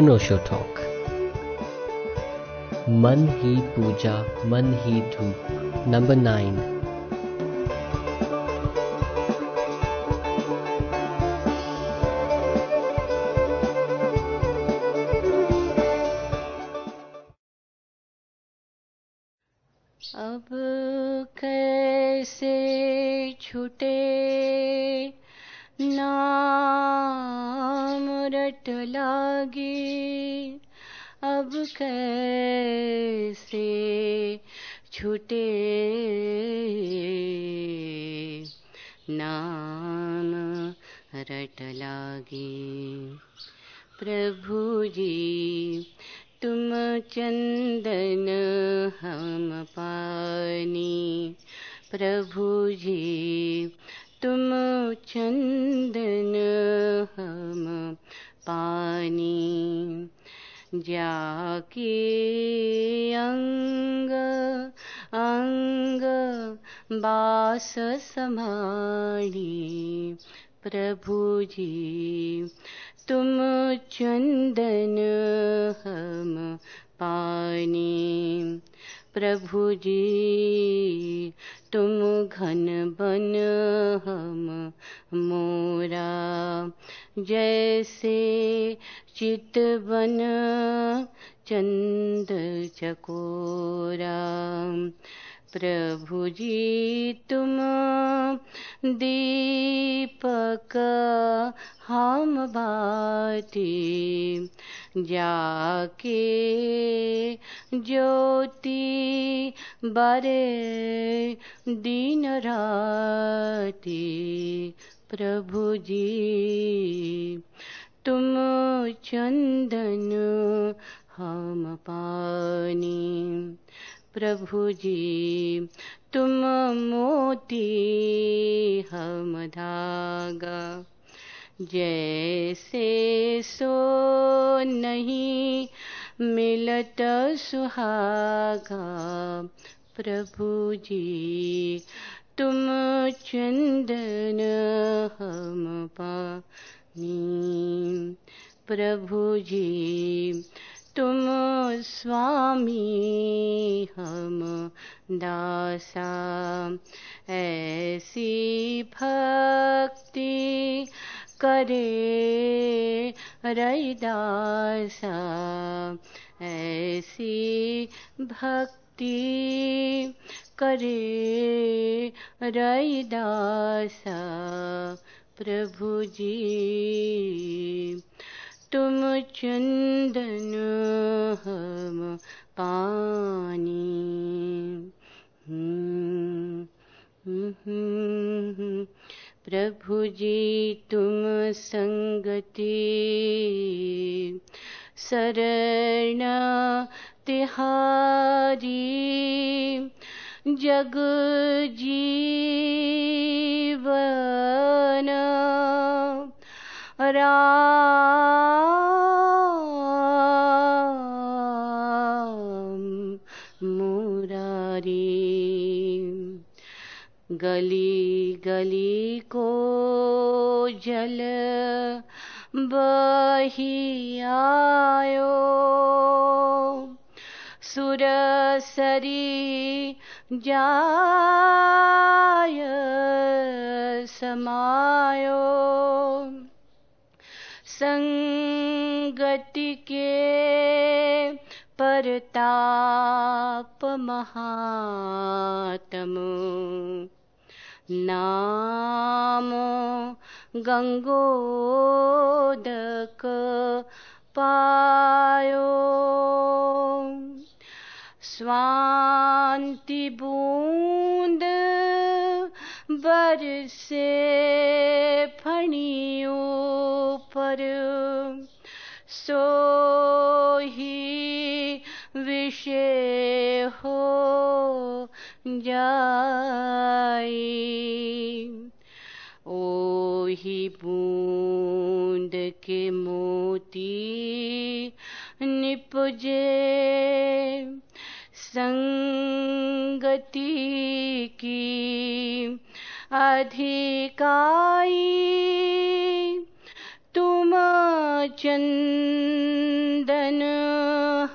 अनोशो talk मन ही पूजा मन ही धूप नंबर नाइन जी। तुम मोती हम धागा। जैसे सो नहीं मिलत सुहागा। प्रभु जी, तुम चंदन हम पानी। प्रभु जी तुम स्वामी हम दासा। ऐसी भक्ति करे रैदासा ऐसी भक्ति करे रैदासा प्रभु जी तुम चंदन हम पानी। प्रभु जी तुम संगति शरण तिहारी जग जीवन राम मुरारी। गली गली को जल बही आयो। सुरसरी जाय समायो। संगति के परताप महात्म। नाम गंगोदक पायो। स्वांति बूंद बरसे फणियों पर सो ही विषय हो जाई। ओ ही बूंद के मोती निपजे संगति की अधिकाई तुम चंदन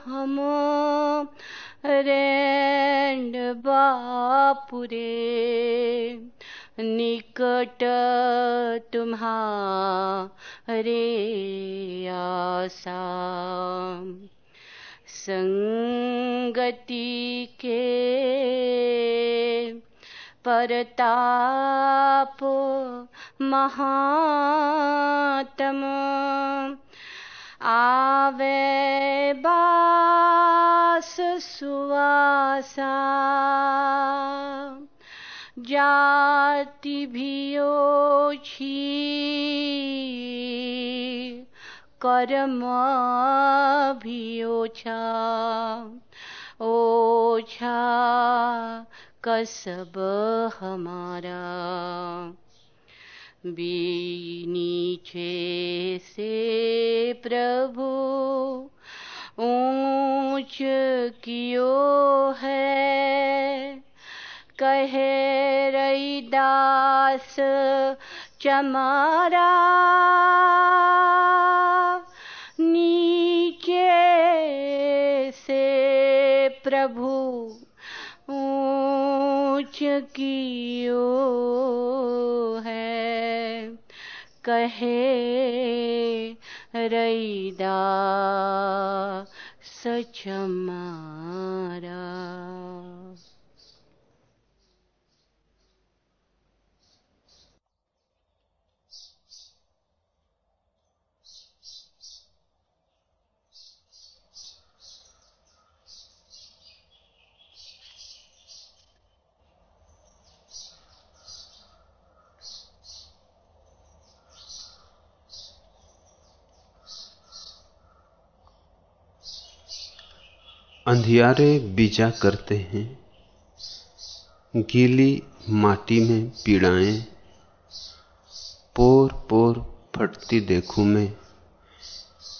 हम रेंड बापुरे निकट तुम्हारे आशा संगति के परताप महातम आवे बास सुवासा। जाति भी कर्म भी ओछा। ओछा कसब हमारा। भी नीचे से प्रभु, ऊंच कियो है। कहे रईदास चमारा। नीचे से प्रभु कियो है। कहे रईदा सचमारा अंधियारे बीजा करते हैं। गीली माटी में पीड़ाएँ पोर पोर फटती देखूँ मैं।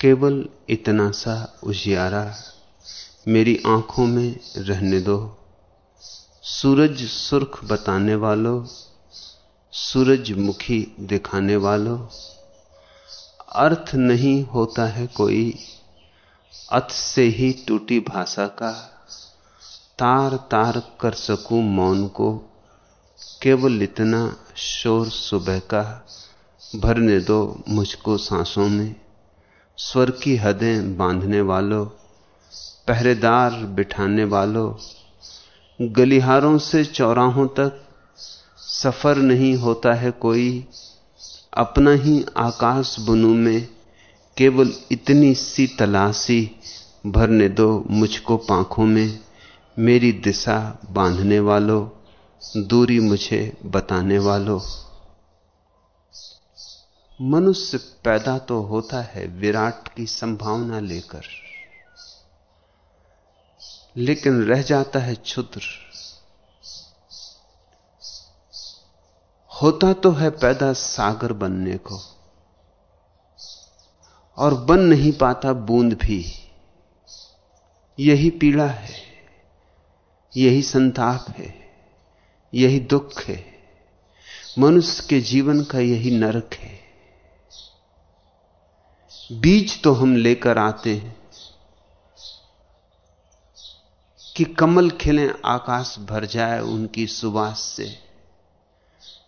केवल इतना सा उजियारा, मेरी आँखों में रहने दो। सूरज सुर्ख बताने वालों सूरजमुखी दिखाने वालों। अर्थ नहीं होता है कोई अथ से ही टूटी भाषा का तार तार कर सकूँ मौन को। केवल इतना शोर सुबह का भरने दो मुझको सांसों में। स्वर की हदें बांधने वालों, पहरेदार बिठाने वालों, गलिहारों से चौराहों तक सफ़र नहीं होता है कोई। अपना ही आकाश बुनू में केवल इतनी सी तलाशी भरने दो मुझको पांखों में, मेरी दिशा बांधने वालों, दूरी मुझे बताने वालों। मनुष्य पैदा तो होता है विराट की संभावना लेकर, लेकिन रह जाता है क्षुद्र। होता तो है पैदा सागर बनने को और बन नहीं पाता बूंद भी। यही पीड़ा है, यही संताप है, यही दुख है। मनुष्य के जीवन का यही नरक है। बीज तो हम लेकर आते हैं कि कमल खिलें, आकाश भर जाए उनकी सुबास से।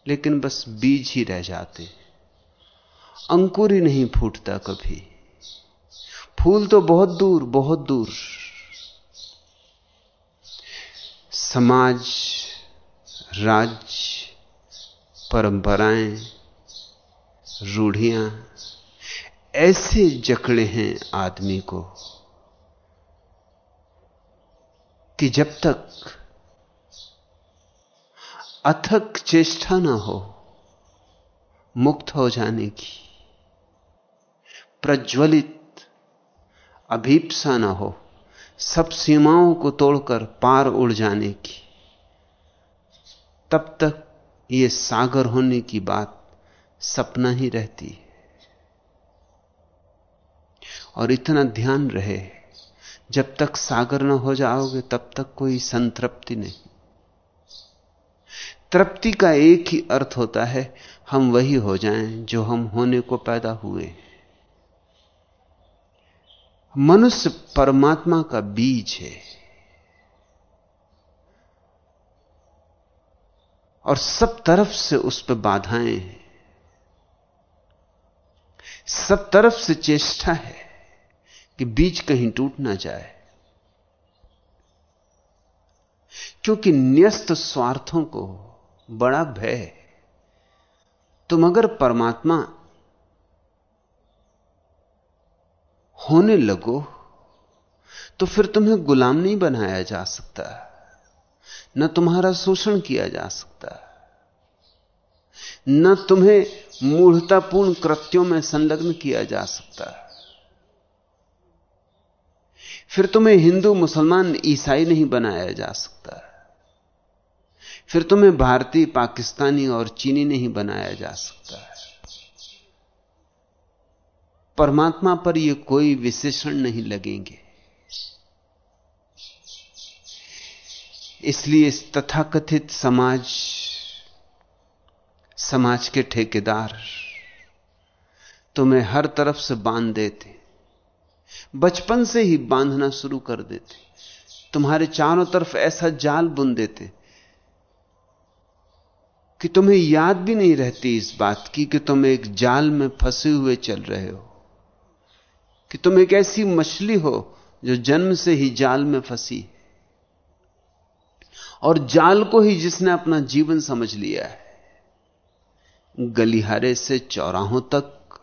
लेकिन बस बीज ही रह जाते हैं। अंकुर ही नहीं फूटता कभी। फूल तो बहुत दूर बहुत दूर। समाज राज्य परंपराएँ, रूढ़ियाँ, ऐसे जकड़े हैं आदमी को कि जब तक अथक चेष्टा ना हो, मुक्त हो जाने की। प्रज्वलित अभीपसा ना हो, सब सीमाओं को तोड़कर पार उड़ जाने की। तब तक ये सागर होने की बात सपना ही रहती है। और इतना ध्यान रहे, जब तक सागर न हो जाओगे, तब तक कोई संतृप्ति नहीं। तृप्ति का एक ही अर्थ होता है, हम वही हो जाएँ जो हम होने को पैदा हुए मनुष्य परमात्मा का बीज है। और सब तरफ़ से उस पर बाधाएँ हैं। सब तरफ़ से चेष्टा है कि बीज कहीं टूट ना जाए। क्योंकि न्यस्त स्वार्थों को बड़ा भय तुम अगर परमात्मा होने लगो तो फिर तुम्हें गुलाम नहीं बनाया जा सकता, न तुम्हारा शोषण किया जा सकता, न तुम्हें मूढ़तापूर्ण कृत्यों में संलग्न किया जा सकता। फिर तुम्हें हिंदू मुसलमान ईसाई नहीं बनाया जा सकता, फिर तुम्हें भारतीय, पाकिस्तानी और चीनी नहीं बनाया जा सकता। है परमात्मा पर यह कोई विशेषण नहीं लगेंगे। इसलिए इस तथाकथित समाज समाज के ठेकेदार, तुम्हें हर तरफ़ से बाँध देते। बचपन से ही बांधना शुरू कर देते। तुम्हारे चारों तरफ़ ऐसा जाल बुन देते कि तुम्हें याद भी नहीं रहती इस बात की कि तुम एक जाल में फंसे हुए चल रहे हो। कि तुम एक ऐसी मछली हो जो जन्म से ही जाल में फंसी और जाल को ही जिसने अपना जीवन समझ लिया है, गलिहारे से चौराहों तक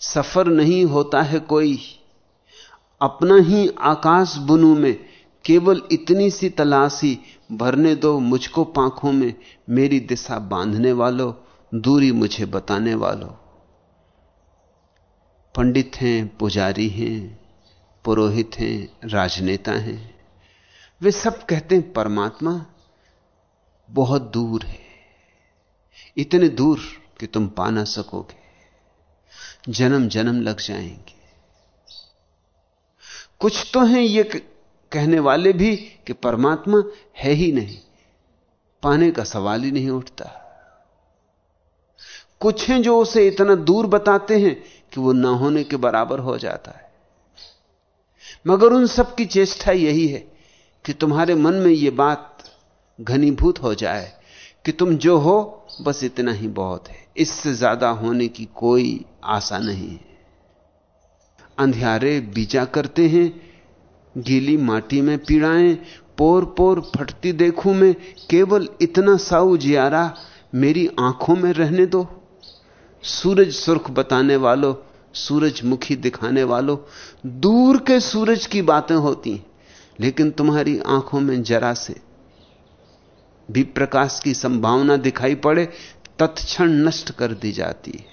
सफ़र नहीं होता है कोई। अपना ही आकाश बुनू में केवल इतनी सी तलाशी भरने दो मुझको पांखों में, मेरी दिशा बांधने वालों, दूरी मुझे बताने वालों। पंडित हैं, पुजारी हैं, पुरोहित हैं, राजनेता हैं। वे सब कहते हैं, परमात्मा बहुत दूर है। इतने दूर कि तुम पा ना सकोगे। जन्म जन्म लग जाएँगे। कुछ तो हैं ये कहने वाले भी कि परमात्मा है ही नहीं। पाने का सवाल ही नहीं उठता। कुछ हैं जो उसे इतना दूर बताते हैं कि वो न होने के बराबर हो जाता है। मगर उन सब की चेष्टा यही है कि तुम्हारे मन में यह बात घनीभूत हो जाए कि तुम जो हो, बस इतना ही बहुत है। इससे ज़्यादा होने की कोई आशा नहीं है। अंधियारे बीजा करते हैं, गीली माटी में पीड़ाएँ पोर पोर फटती देखूँ मैं, केवल इतना साऊ जियारा मेरी आँखों में रहने दो। सूरज सुर्ख बताने वालों सूरजमुखी दिखाने वालों, दूर के सूरज की बातें होती लेकिन तुम्हारी आँखों में जरा से भी प्रकाश की संभावना दिखाई पड़े, तत्क्षण नष्ट कर दी जाती है।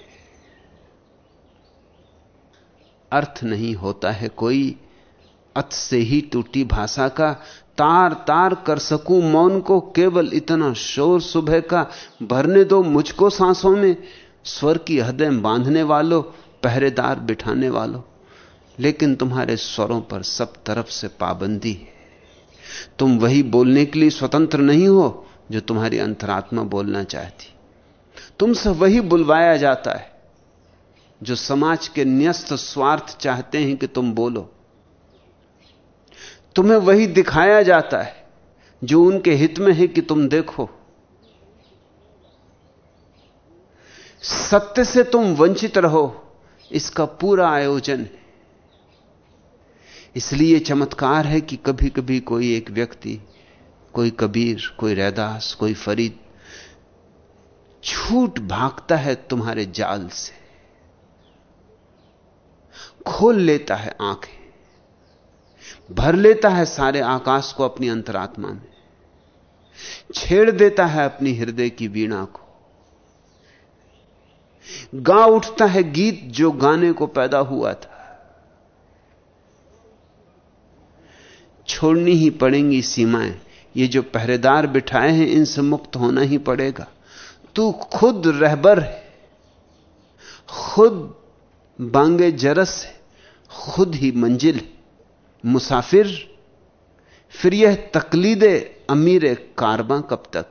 अर्थ नहीं होता है कोई, अत से ही टूटी भाषा का तार तार कर सकूँ मौन को, केवल इतना शोर सुबह का, भरने दो मुझको सांसों में, स्वर की हृदय बांधने वालों पहरेदार बिठाने वालों, लेकिन तुम्हारे स्वरों पर सब तरफ़ से पाबंदी है। तुम वही बोलने के लिए स्वतंत्र नहीं हो जो तुम्हारी अंतरात्मा बोलना चाहती। तुमसे वही बुलवाया जाता है जो समाज के न्यस्त स्वार्थ चाहते हैं कि तुम बोलो। तुम्हें वही दिखाया जाता है जो उनके हित में है कि तुम देखो। सत्य से तुम वंचित रहो इसका पूरा आयोजन है। इसलिए चमत्कार है कि कभी कभी कोई एक व्यक्ति, कोई कबीर, कोई रैदास, कोई फरीद छूट भागता है तुम्हारे जाल से। खोल लेता है आँखें। भर लेता है सारे आकाश को अपनी अंतरात्मा में। छेड़ देता है अपनी हृदय की वीणा को। गा उठता है गीत जो गाने को पैदा हुआ था। छोड़नी ही पड़ेंगी सीमाएँ। ये जो पहरेदार बिठाए हैं, इनसे मुक्त होना ही पड़ेगा। तू खुद रहबर है। खुद बांगे जरस है। खुद ही मंजिल मुसाफिर। फिर यह तकलीद अमीर कारबा कब तक?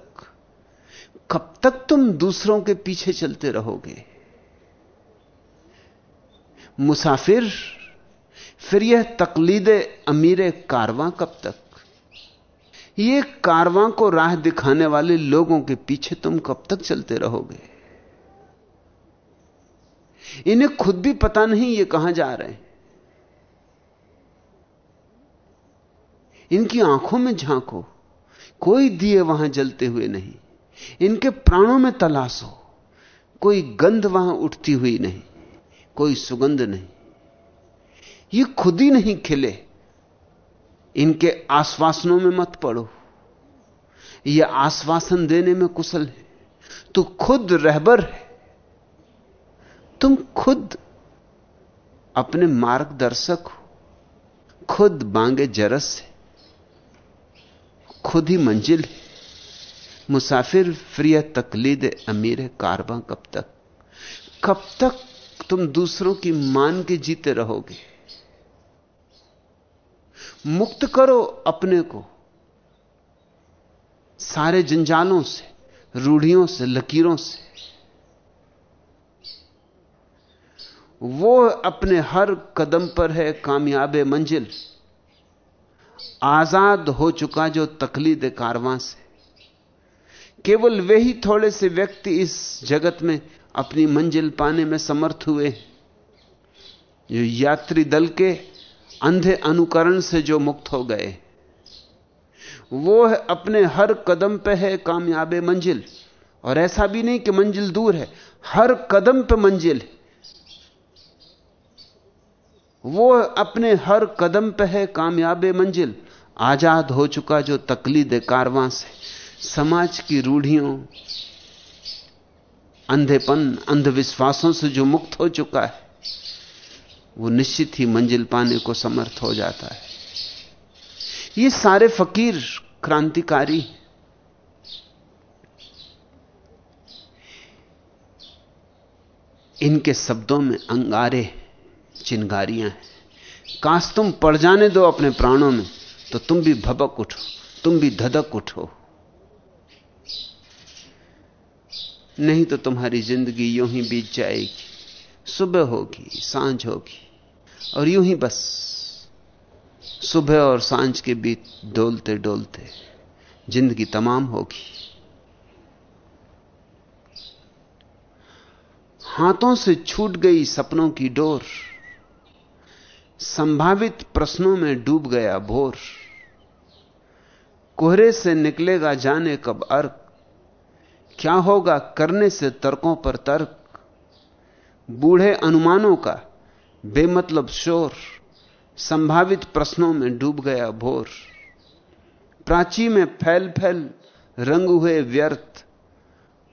कब तक तुम दूसरों के पीछे चलते रहोगे? मुसाफिर, फिर यह तकलीद अमीर कारवां कब तक? ये कारवां को राह दिखाने वाले लोगों के पीछे तुम कब तक चलते रहोगे? इन्हें खुद भी पता नहीं ये कहाँ जा रहे हैं। इनकी आँखों में झांको, कोई दिए वहाँ जलते हुए नहीं। इनके प्राणों में तलाशो कोई गंध वहाँ उठती हुई नहीं। कोई सुगंध नहीं। ये खुद ही नहीं खिले। इनके आश्वासनों में मत पड़ो। यह आश्वासन देने में कुशल है। तू खुद रहबर है। तुम खुद अपने मार्गदर्शक हो। खुद बांगे जरस है। खुद ही मंजिल है। मुसाफिर फ्रिय तकलीद अमीर कारबा कब तक? कब तक तुम दूसरों की मान के जीते रहोगे। मुक्त करो अपने को। सारे जंजालों से, रूढ़ियों से, लकीरों से। वो अपने हर कदम पर है कामयाब मंजिल। आज़ाद हो चुका जो तकलीद कारवां से। केवल वे ही थोड़े से व्यक्ति इस जगत में अपनी मंजिल पाने में समर्थ हुए। जो यात्री दल के अंधे अनुकरण से जो मुक्त हो गए। वो है अपने हर कदम पे है कामयाब मंजिल। और ऐसा भी नहीं कि मंजिल दूर है, हर कदम पे मंजिल है। वो अपने हर कदम पे है कामयाब मंजिल। आज़ाद हो चुका जो तकलीद कारवां से समाज की रूढ़ियों अंधेपन, अंधविश्वासों से जो मुक्त हो चुका है, वो निश्चित ही मंजिल पाने को समर्थ हो जाता है। ये सारे फकीर क्रांतिकारी इनके शब्दों में अंगारे, चिंगारियाँ हैं। काश तुम पड़ जाने दो अपने प्राणों में तो तुम भी भबक उठो, तुम भी धधक उठो। नहीं तो तुम्हारी ज़िंदगी यूँ ही बीत जाएगी। सुबह होगी, साँझ होगी, और यूँ ही बस। सुबह और साँझ के बीच डोलते डोलते ज़िंदगी तमाम होगी। हाथों से छूट गई सपनों की डोर, संभावित प्रश्नों में डूब गया भोर। कोहरे से निकलेगा जाने कब अर्क क्या होगा करने से तर्कों पर तर्क? बूढ़े अनुमानों का बेमतलब शोर, संभावित प्रश्नों में डूब गया भोर। प्राची में फैल फैल रंग हुए व्यर्थ,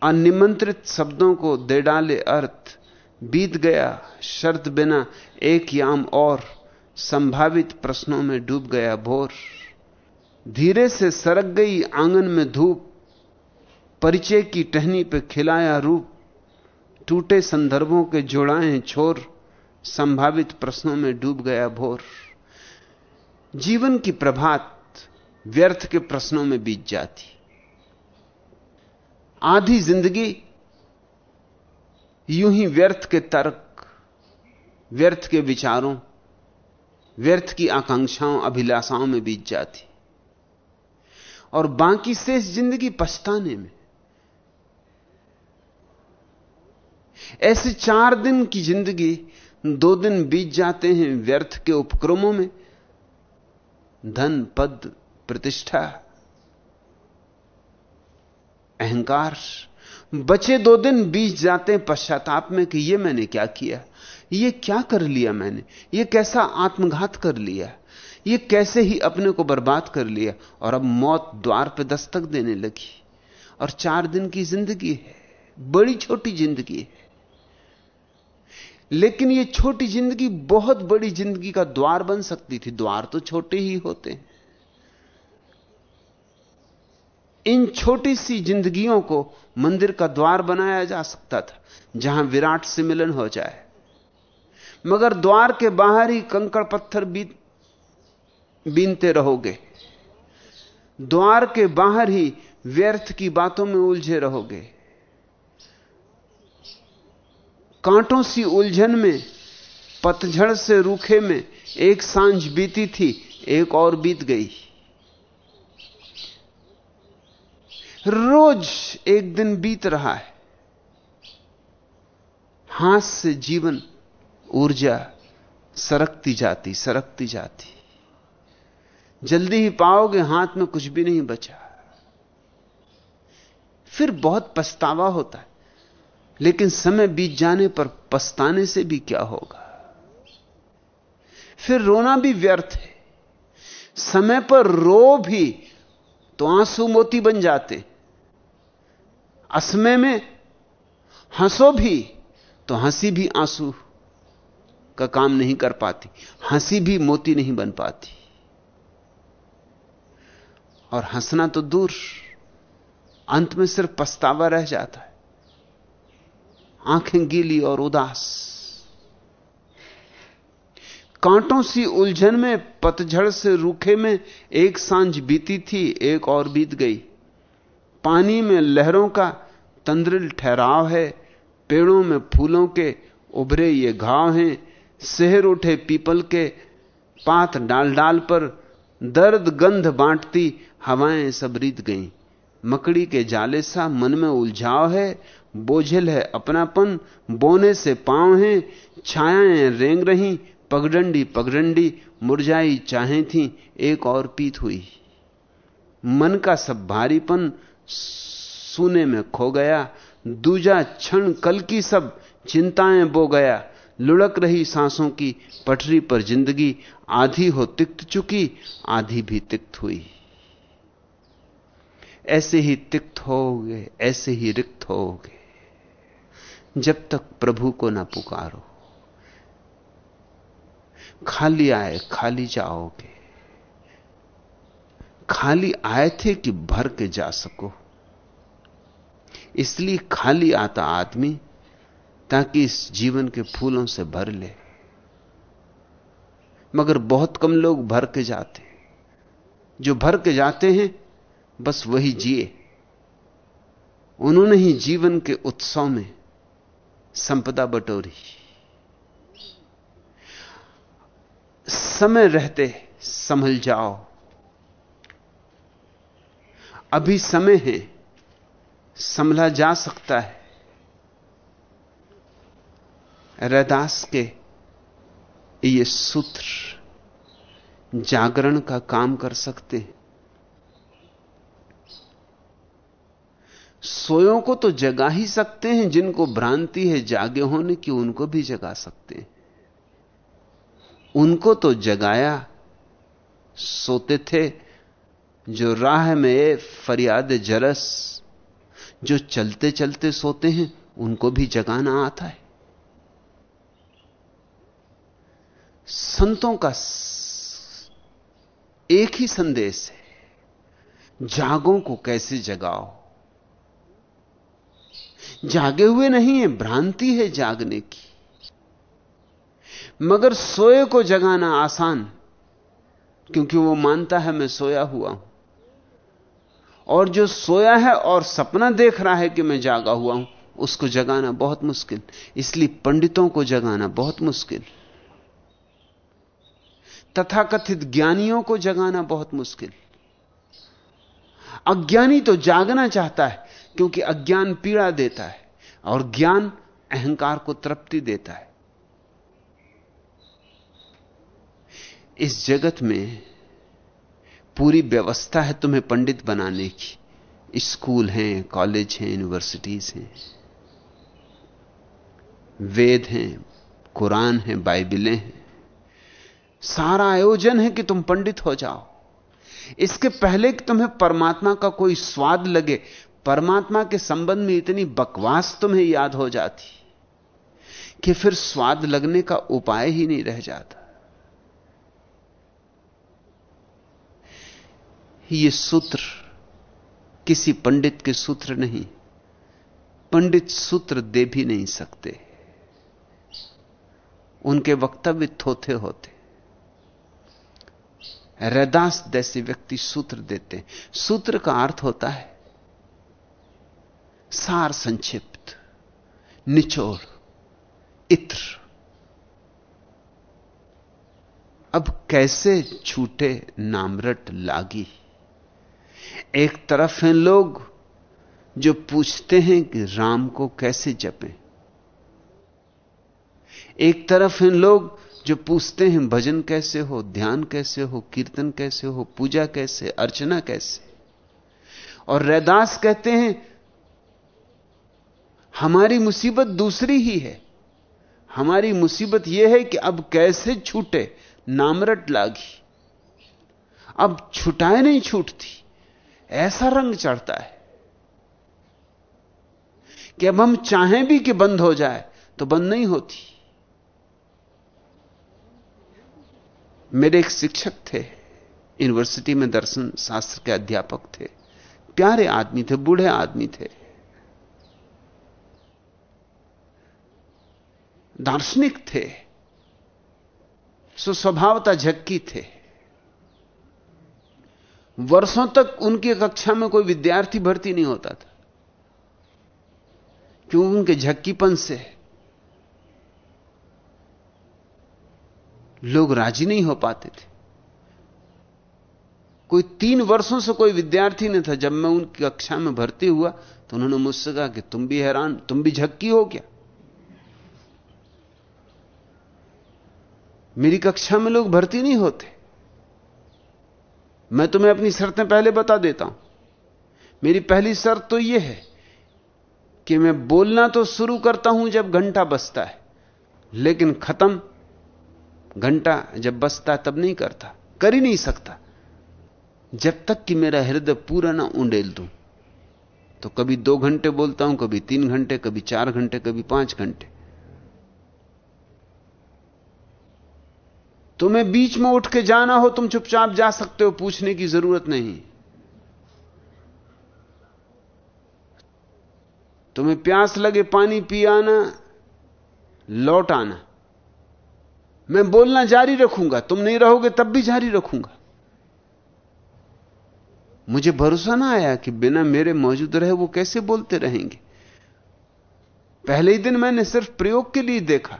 अनिमंत्रित शब्दों को दे डाले अर्थ, बीत गया शर्त बिना एक याम और, संभावित प्रश्नों में डूब गया भोर। धीरे से सरक गई आँगन में धूप परिचय की टहनी पे खिलाया रूप, टूटे संदर्भों के जोड़ाए छोर, संभावित प्रश्नों में डूब गया भोर। जीवन की प्रभात व्यर्थ के प्रश्नों में बीत जाती। आधी ज़िंदगी यूँ ही व्यर्थ के तर्क, व्यर्थ के विचारों, व्यर्थ की आकांक्षाओं, अभिलाषाओं में बीत जाती। और बाकी शेष ज़िंदगी पछताने में। ऐसे चार दिन की ज़िंदगी दो दिन बीत जाते हैं व्यर्थ के उपक्रमों में। धन, पद, प्रतिष्ठा, अहंकार। बचे दो दिन बीत जाते हैं पश्चाताप में कि यह मैंने क्या किया? ये क्या कर लिया मैंने? ये कैसा आत्मघात कर लिया? ये कैसे ही अपने को बर्बाद कर लिया? और अब मौत द्वार पर दस्तक देने लगी। और चार दिन की ज़िंदगी है, बड़ी छोटी ज़िंदगी है। लेकिन ये छोटी ज़िंदगी बहुत बड़ी ज़िंदगी का द्वार बन सकती थी। द्वार तो छोटे ही होते हैं। इन छोटी सी जिंदगियों को मंदिर का द्वार बनाया जा सकता था, जहाँ विराट से मिलन हो जाए। मगर द्वार के बाहर ही कंकड़ पत्थर बीत बीनते रहोगे। द्वार के बाहर ही व्यर्थ की बातों में उलझे रहोगे। कांटों सी उलझन में, पतझड़ से रूखे में एक साँझ बीती थी, एक और बीत गई। रोज एक दिन बीत रहा है। हाथ से जीवन ऊर्जा सरकती जाती सरकती जाती। जल्दी ही पाओगे हाथ में कुछ भी नहीं बचा। फिर बहुत पछतावा होता है। लेकिन समय बीत जाने पर पछताने से भी क्या होगा? फिर रोना भी व्यर्थ है। समय पर रो भी तो आँसू मोती बन जाते। असमय में हंसो भी तो हँसी भी आँसू का काम नहीं कर पाती। हँसी भी मोती नहीं बन पाती। और हंसना तो दूर। अंत में सिर्फ़ पछतावा रह जाता है। आँखें गीली और उदास। कांटों सी उलझन में, पतझड़ से रूखे में एक साँझ बीती थी, एक और बीत गई। पानी में लहरों का तंद्रिल ठहराव है, पेड़ों में फूलों के उभरे ये घाव हैं शहर उठे पीपल के पात डाल डाल पर दर्द गंध बांटती हवाएँ सब रीत गईं। मकड़ी के जाले सा मन में उलझाव है बोझिल है, अपनापन, बोने से पाँव हैं, छायाएँ रेंग रही, पगडंडी पगडंडी, मुरझाई चाहें थी, एक और पीत हुई। मन का सब भारीपन सूने में खो गया, दूजा क्षण कल की सब चिंताएँ बो गया, लुढ़क रही सांसों की पटरी पर ज़िंदगी, आधी हो तिक्त चुकी, आधी भी तिक्त हुई। ऐसे ही तिक्त होगे, ऐसे ही रिक्त होगे। जब तक प्रभु को ना पुकारो। खाली आए, खाली जाओगे। खाली आए थे कि भर के जा सको। इसलिए खाली आता आदमी ताकि इस जीवन के फूलों से भर ले। मगर बहुत कम लोग भर के जाते। जो भर के जाते हैं, बस वही जिए। उन्होंने ही जीवन के उत्सव में संपदा बटोरी। समय रहते संभल जाओ। अभी समय है, संभला जा सकता है। रैदास के ये सूत्र जागरण का काम कर सकते हैं। सोयों को तो जगा ही सकते हैं, जिनको भ्रांति है जागे होने की, उनको भी जगा सकते हैं। उनको तो जगाया, सोते थे, जो राह में फरियाद जरस, जो चलते चलते सोते हैं, उनको भी जगाना आता है। संतों का एक ही संदेश है, जागों को कैसे जगाओ? जागे हुए नहीं है, भ्रांति है जागने की। मगर सोए को जगाना आसान, क्योंकि वो मानता है मैं सोया हुआ हूँ। और जो सोया है और सपना देख रहा है कि मैं जागा हुआ हूँ, उसको जगाना बहुत मुश्किल। इसलिए पंडितों को जगाना बहुत मुश्किल। तथाकथित ज्ञानियों को जगाना बहुत मुश्किल। अज्ञानी तो जागना चाहता है क्योंकि अज्ञान पीड़ा देता है और ज्ञान अहंकार को तृप्ति देता है। इस जगत में पूरी व्यवस्था है तुम्हें पंडित बनाने की। स्कूल हैं, कॉलेज हैं, यूनिवर्सिटीज हैं। वेद हैं, कुरान है, बाइबलें हैं। सारा आयोजन है कि तुम पंडित हो जाओ। इसके पहले कि तुम्हें परमात्मा का कोई स्वाद लगे परमात्मा के संबंध में इतनी बकवास तुम्हें याद हो जाती कि फिर स्वाद लगने का उपाय ही नहीं रह जाता। ये सूत्र किसी पंडित के सूत्र नहीं, पंडित सूत्र दे भी नहीं सकते। उनके वक्तव्य थोथे होते। रैदास जैसे व्यक्ति सूत्र देते सूत्र का अर्थ होता है सार संक्षिप्त, निचोड़, इत्र। अब कैसे छूटे नामरट लागी? एक तरफ़ हैं लोग जो पूछते हैं कि राम को कैसे जपें। एक तरफ़ हैं लोग जो पूछते हैं भजन कैसे हो, ध्यान कैसे हो, कीर्तन कैसे हो, पूजा कैसे, अर्चना कैसे। और रैदास कहते हैं हमारी मुसीबत दूसरी ही है। हमारी मुसीबत यह है कि अब कैसे छूटे, नामरट लागी। अब छुटाए नहीं छूटती, ऐसा रंग चढ़ता है। कि अब हम चाहें भी कि बंद हो जाए तो बंद नहीं होती। मेरे एक शिक्षक थे, यूनिवर्सिटी में दर्शन शास्त्र के अध्यापक थे। प्यारे आदमी थे, बूढ़े आदमी थे। दार्शनिक थे, सुस्वभावता झक्की थे। वर्षों तक उनकी कक्षा में कोई विद्यार्थी भर्ती नहीं होता था। क्योंकि उनके झक्कीपन से। लोग राज़ी नहीं हो पाते थे। कोई तीन वर्षों से कोई विद्यार्थी नहीं था। जब मैं उनकी कक्षा में भर्ती हुआ तो उन्होंने मुझसे कहा कि तुम भी हैरान, तुम भी झक्की हो क्या? मेरी कक्षा में लोग भर्ती नहीं होते। मैं तुम्हें अपनी शर्तें पहले बता देता हूँ। मेरी पहली शर्त तो यह है कि मैं बोलना तो शुरू करता हूँ जब घंटा बजता है, लेकिन खत्म घंटा जब बसता है तब नहीं करता, कर ही नहीं सकता। जब तक कि मेरा हृदय पूरा ना उंडेल दूँ तो कभी दो घंटे बोलता हूँ, कभी तीन घंटे, कभी चार घंटे, कभी पाँच घंटे। तुम्हें बीच में उठ के जाना हो, तुम चुपचाप जा सकते हो, पूछने की ज़रूरत नहीं। तुम्हें प्यास लगे, पानी पी आना लौट आना। मैं बोलना जारी रखूँगा, तुम नहीं रहोगे तब भी जारी रखूँगा। मुझे भरोसा ना आया कि बिना मेरे मौजूद रहे वो कैसे बोलते रहेंगे। पहले ही दिन मैंने सिर्फ़ प्रयोग के लिए देखा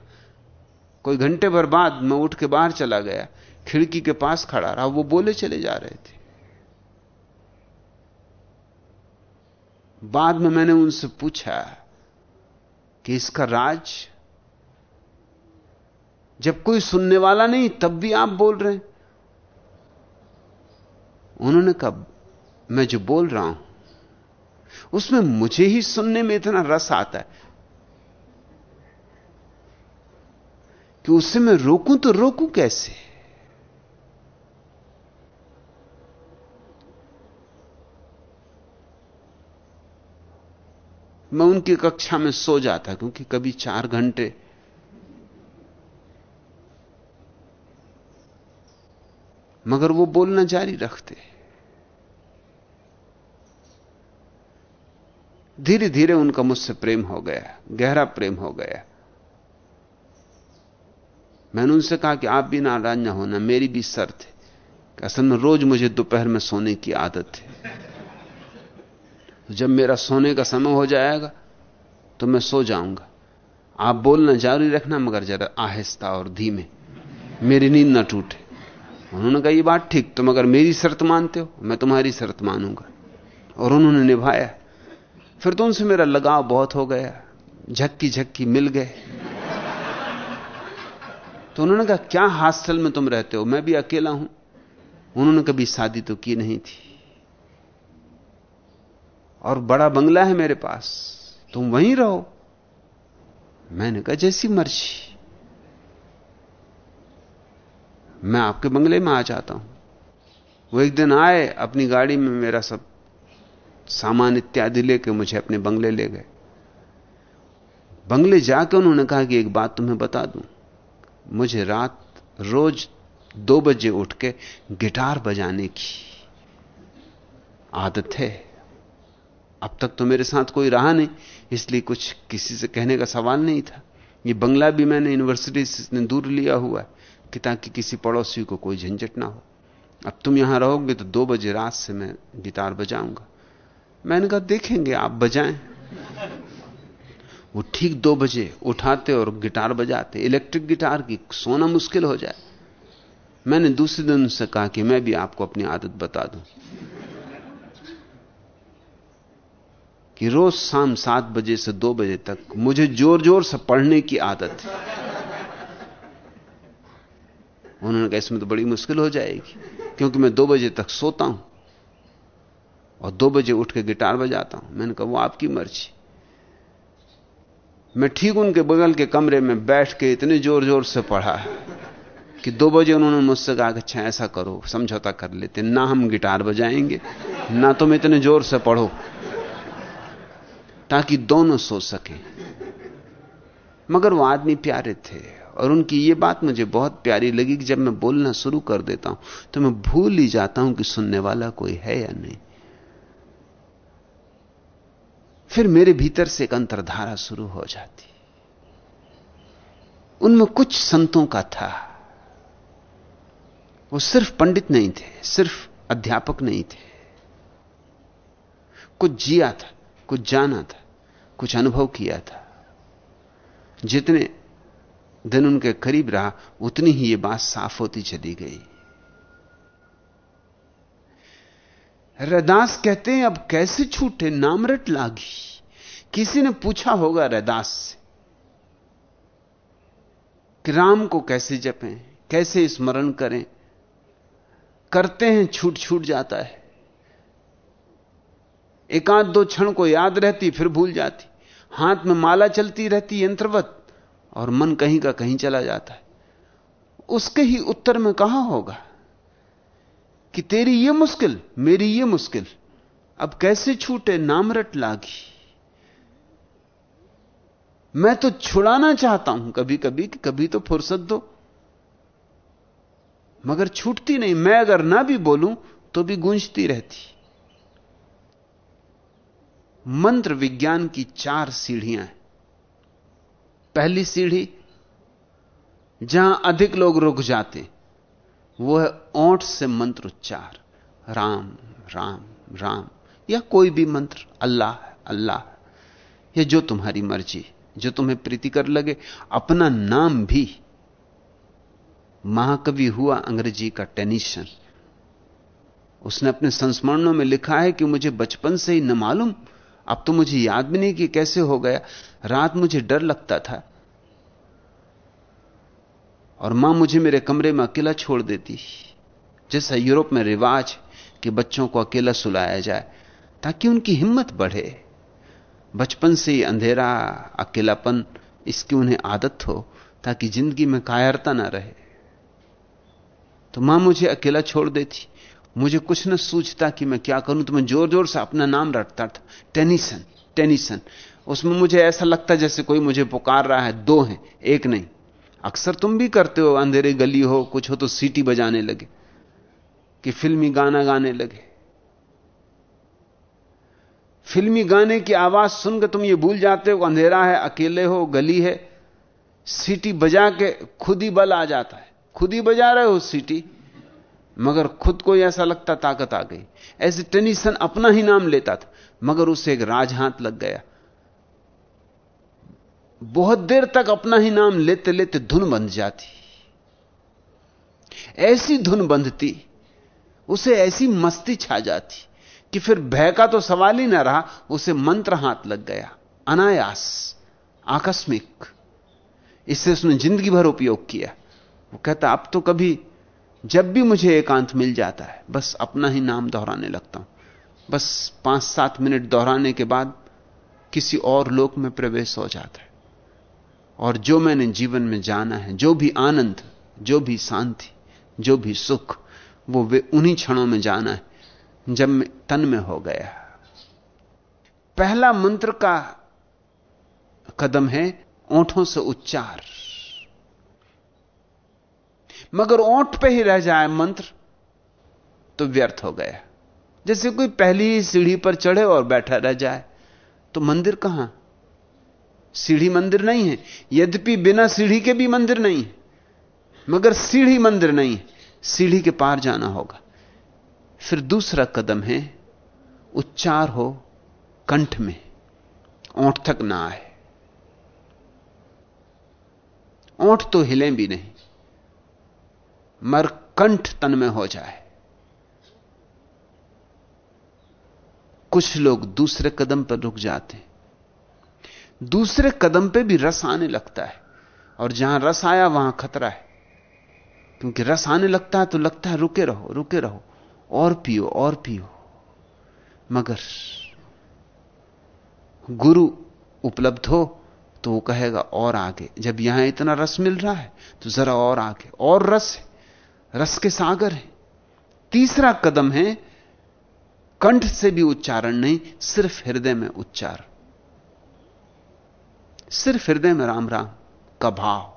कोई घंटे भर बाद मैं उठ के बाहर चला गया, खिड़की के पास खड़ा रहा, वो बोले चले जा रहे थे। बाद में मैंने उनसे पूछा कि इसका राज? जब कोई सुनने वाला नहीं, तब भी आप बोल रहे हैं। उन्होंने कहा, मैं जो बोल रहा हूँ, उसमें मुझे ही सुनने में इतना रस आता है। कि उससे मैं रोकूं तो रोकूं कैसे? मैं उनकी कक्षा में सो जाता क्योंकि कभी चार घंटे मगर वो बोलना जारी रखते। धीरे धीरे उनका मुझसे प्रेम हो गया, गहरा प्रेम हो गया। मैंने उनसे कहा कि आप भी नाराज़ ना होना, मेरी भी शर्त है। असल में रोज मुझे दोपहर में सोने की आदत है। जब मेरा सोने का समय हो जाएगा तो मैं सो जाऊँगा। आप बोलना जारी रखना, मगर जरा आहिस्ता और धीमे। मेरी नींद ना टूटे। उन्होंने कहा, ये बात ठीक तुम अगर मेरी शर्त मानते हो? मैं तुम्हारी शर्त मानूँगा। और उन्होंने निभाया। फिर तो उनसे मेरा लगाव बहुत हो गया। झक्की झक्की मिल गए। तो उन्होंने कहा, क्या हॉस्टल में तुम रहते हो? मैं भी अकेला हूँ। उन्होंने कभी शादी तो की नहीं थी। और बड़ा बंगला है मेरे पास, तुम वहीं रहो। मैंने कहा, जैसी मर्ज़ी। मैं आपके बंगले में आ जाता हूँ। वो एक दिन आए, अपनी गाड़ी में मेरा सब सामान इत्यादि लेके मुझे अपने बंगले ले गए। बंगले जाकर उन्होंने कहा कि एक बात तुम्हें बता दूँ। मुझे रात रोज दो बजे उठ के गिटार बजाने की आदत है। अब तक तो मेरे साथ कोई रहा नहीं, इसलिए कुछ किसी से कहने का सवाल नहीं था। ये बंगला भी मैंने यूनिवर्सिटी से दूर लिया हुआ है कि ताकि किसी पड़ोसी को कोई झंझट ना हो। अब तुम यहाँ रहोगे तो दो बजे रात से मैं गिटार बजाऊँगा। मैंने कहा, देखेंगे, आप बजाएँ। वो ठीक दो बजे उठाते और गिटार बजाते, इलेक्ट्रिक गिटार की सोना मुश्किल हो जाए। मैंने दूसरे दिन उनसे कहा कि मैं भी आपको अपनी आदत बता दूँ कि रोज शाम सात बजे से दो बजे तक मुझे ज़ोर ज़ोर से पढ़ने की आदत है। उन्होंने कहा, इसमें तो बड़ी मुश्किल हो जाएगी, क्योंकि मैं दो बजे तक सोता हूँ और दो बजे उठ के गिटार बजाता हूँ। मैंने कहा, वो आपकी मर्ज़ी। मैं ठीक उनके बगल के कमरे में बैठ के इतने ज़ोर ज़ोर से पढ़ा कि दो बजे उन्होंने मुझसे कहा कि अच्छा ऐसा करो, समझौता कर लेते ना हम गिटार बजाएँगे, ना तुम इतने ज़ोर से पढ़ो। ताकि दोनों सो सकें। मगर वो आदमी प्यारे थे और उनकी ये बात मुझे बहुत प्यारी लगी कि जब मैं बोलना शुरू कर देता हूँ तो मैं भूल ही जाता हूँ कि सुनने वाला कोई है या नहीं। फिर मेरे भीतर से एक अंतरधारा शुरू हो जाती। उनमें कुछ संतों का था। वो सिर्फ़ पंडित नहीं थे, सिर्फ़ अध्यापक नहीं थे। कुछ जिया था, कुछ जाना था, कुछ अनुभव किया था। जितने दिन उनके करीब रहा, उतनी ही ये बात साफ़ होती चली गई। रैदास कहते हैं, अब कैसे छूटे? नामरट लागी। किसी ने पूछा होगा रैदास से कि राम को कैसे जपें, कैसे स्मरण करें? करते हैं, छूट छूट जाता है। एकांत दो क्षण को याद रहती, फिर भूल जाती। हाथ में माला चलती रहती, यंत्रवत, और मन कहीं का कहीं चला जाता है। उसके ही उत्तर में कहा होगा कि तेरी ये मुश्किल, मेरी ये मुश्किल। अब कैसे छूटे नामरट लागी? मैं तो छुड़ाना चाहता हूँ कभी कभी कि कभी तो फुर्सत दो। मगर छूटती नहीं, मैं अगर ना भी बोलूँ तो भी गूंजती रहती। मंत्र विज्ञान की चार सीढ़ियाँ हैं। पहली सीढ़ी, जहाँ अधिक लोग रुक जाते वो है ओंठ से मंत्र उच्चार। राम राम राम। या कोई भी मंत्र, अल्लाह अल्लाह या जो तुम्हारी मर्ज़ी, जो तुम्हें प्रीति कर लगे, अपना नाम भी। महाकवि हुआ अंग्रेज़ी का टेनिशन उसने अपने संस्मरणों में लिखा है कि मुझे बचपन से ही न मालूम, अब तो मुझे याद भी नहीं कि कैसे हो गया। रात मुझे डर लगता था। और माँ मुझे मेरे कमरे में अकेला छोड़ देती। जैसा यूरोप में रिवाज कि बच्चों को अकेला सुलाया जाए, ताकि उनकी हिम्मत बढ़े। बचपन से ही अंधेरा, अकेलापन, इसकी उन्हें आदत हो, ताकि ज़िंदगी में कायरता ना रहे। तो माँ मुझे अकेला छोड़ देती। मुझे कुछ न सूझता कि मैं क्या करूँ। तो मैं ज़ोर ज़ोर से अपना नाम रटता था। Tennyson Tennyson. उसमें मुझे ऐसा लगता जैसे कोई मुझे पुकार रहा है। दो हैं, एक नहीं। अक्सर तुम भी करते हो, अंधेरे गली हो, कुछ हो तो सीटी बजाने लगे, कि फिल्मी गाना गाने लगे। फिल्मी गाने की आवाज़ सुनकर तुम ये भूल जाते हो, अंधेरा है, अकेले हो, गली है, सीटी बजा के खुद ही बल आ जाता है। खुद ही बजा रहे हो सीटी, मगर खुद को ऐसा लगता ताकत आ गई। ऐसे टेनिसन अपना ही नाम लेता था, मगर उसे एक राजहाथ लग गया। बहुत देर तक अपना ही नाम लेते लेते धुन बंध जाती। ऐसी धुन बंधती, उसे ऐसी मस्ती छा जाती कि फिर भय का तो सवाल ही ना रहा, उसे मंत्र हाथ लग गया, अनायास, आकस्मिक। इससे उसने ज़िंदगी भर उपयोग किया। वो कहता, अब तो कभी, जब भी मुझे एकांत मिल जाता है, बस अपना ही नाम दोहराने लगता हूँ। बस पाँच सात मिनट दोहराने के बाद किसी और लोक में प्रवेश हो जाता है। और जो मैंने जीवन में जाना है, जो भी आनंद, जो भी शांति, जो भी सुख, वो वे उन्हीं क्षणों में जाना है, जब मैं तन में हो गया। पहला मंत्र का कदम है, ओंठों से उच्चार। मगर ओंठ पे ही रह जाए मंत्र तो व्यर्थ हो गया। जैसे कोई पहली सीढ़ी पर चढ़े और बैठा रह जाए तो मंदिर कहाँ? सीढ़ी मंदिर नहीं है। यद्यपि बिना सीढ़ी के भी मंदिर नहीं मगर सीढ़ी मंदिर नहीं सीढ़ी के पार जाना होगा। फिर दूसरा कदम है, उच्चार हो, कंठ में, ओंठ तक ना आए। ओंठ तो हिले भी नहीं मर कंठ तन में हो जाए। कुछ लोग दूसरे कदम पर रुक जाते हैं। दूसरे कदम पे भी रस आने लगता है। और जहाँ रस आया, वहाँ खतरा है। क्योंकि रस आने लगता है तो लगता है रुके रहो रुके रहो, और पियो और पियो। मगर गुरु उपलब्ध हो तो वो कहेगा, और आगे। जब यहाँ इतना रस मिल रहा है तो जरा और आगे। और रस है। रस के सागर है। तीसरा कदम है, कंठ से भी उच्चारण नहीं, सिर्फ़ हृदय में उच्चारण। सिर्फ़ हृदय में राम राम, का भाव।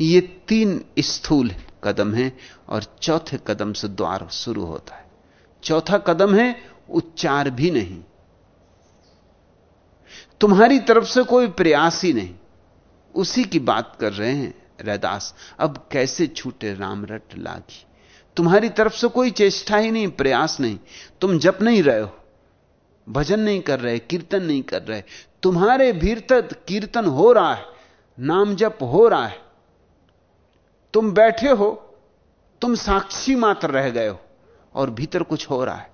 ये तीन स्थूल कदम है और चौथे कदम से द्वार शुरू होता है। चौथा कदम है, उच्चार भी नहीं। तुम्हारी तरफ़ से कोई प्रयास ही नहीं। उसी की बात कर रहे हैं, रैदास, अब कैसे छूटे राम रट लागी? तुम्हारी तरफ़ से कोई चेष्टा ही नहीं, प्रयास नहीं। तुम जप नहीं रहे हो। भजन नहीं कर रहे, कीर्तन नहीं कर रहे। तुम्हारे भीतर कीर्तन हो रहा है, नाम जप हो रहा है। तुम बैठे हो, तुम साक्षी मात्र रह गए हो और भीतर कुछ हो रहा है,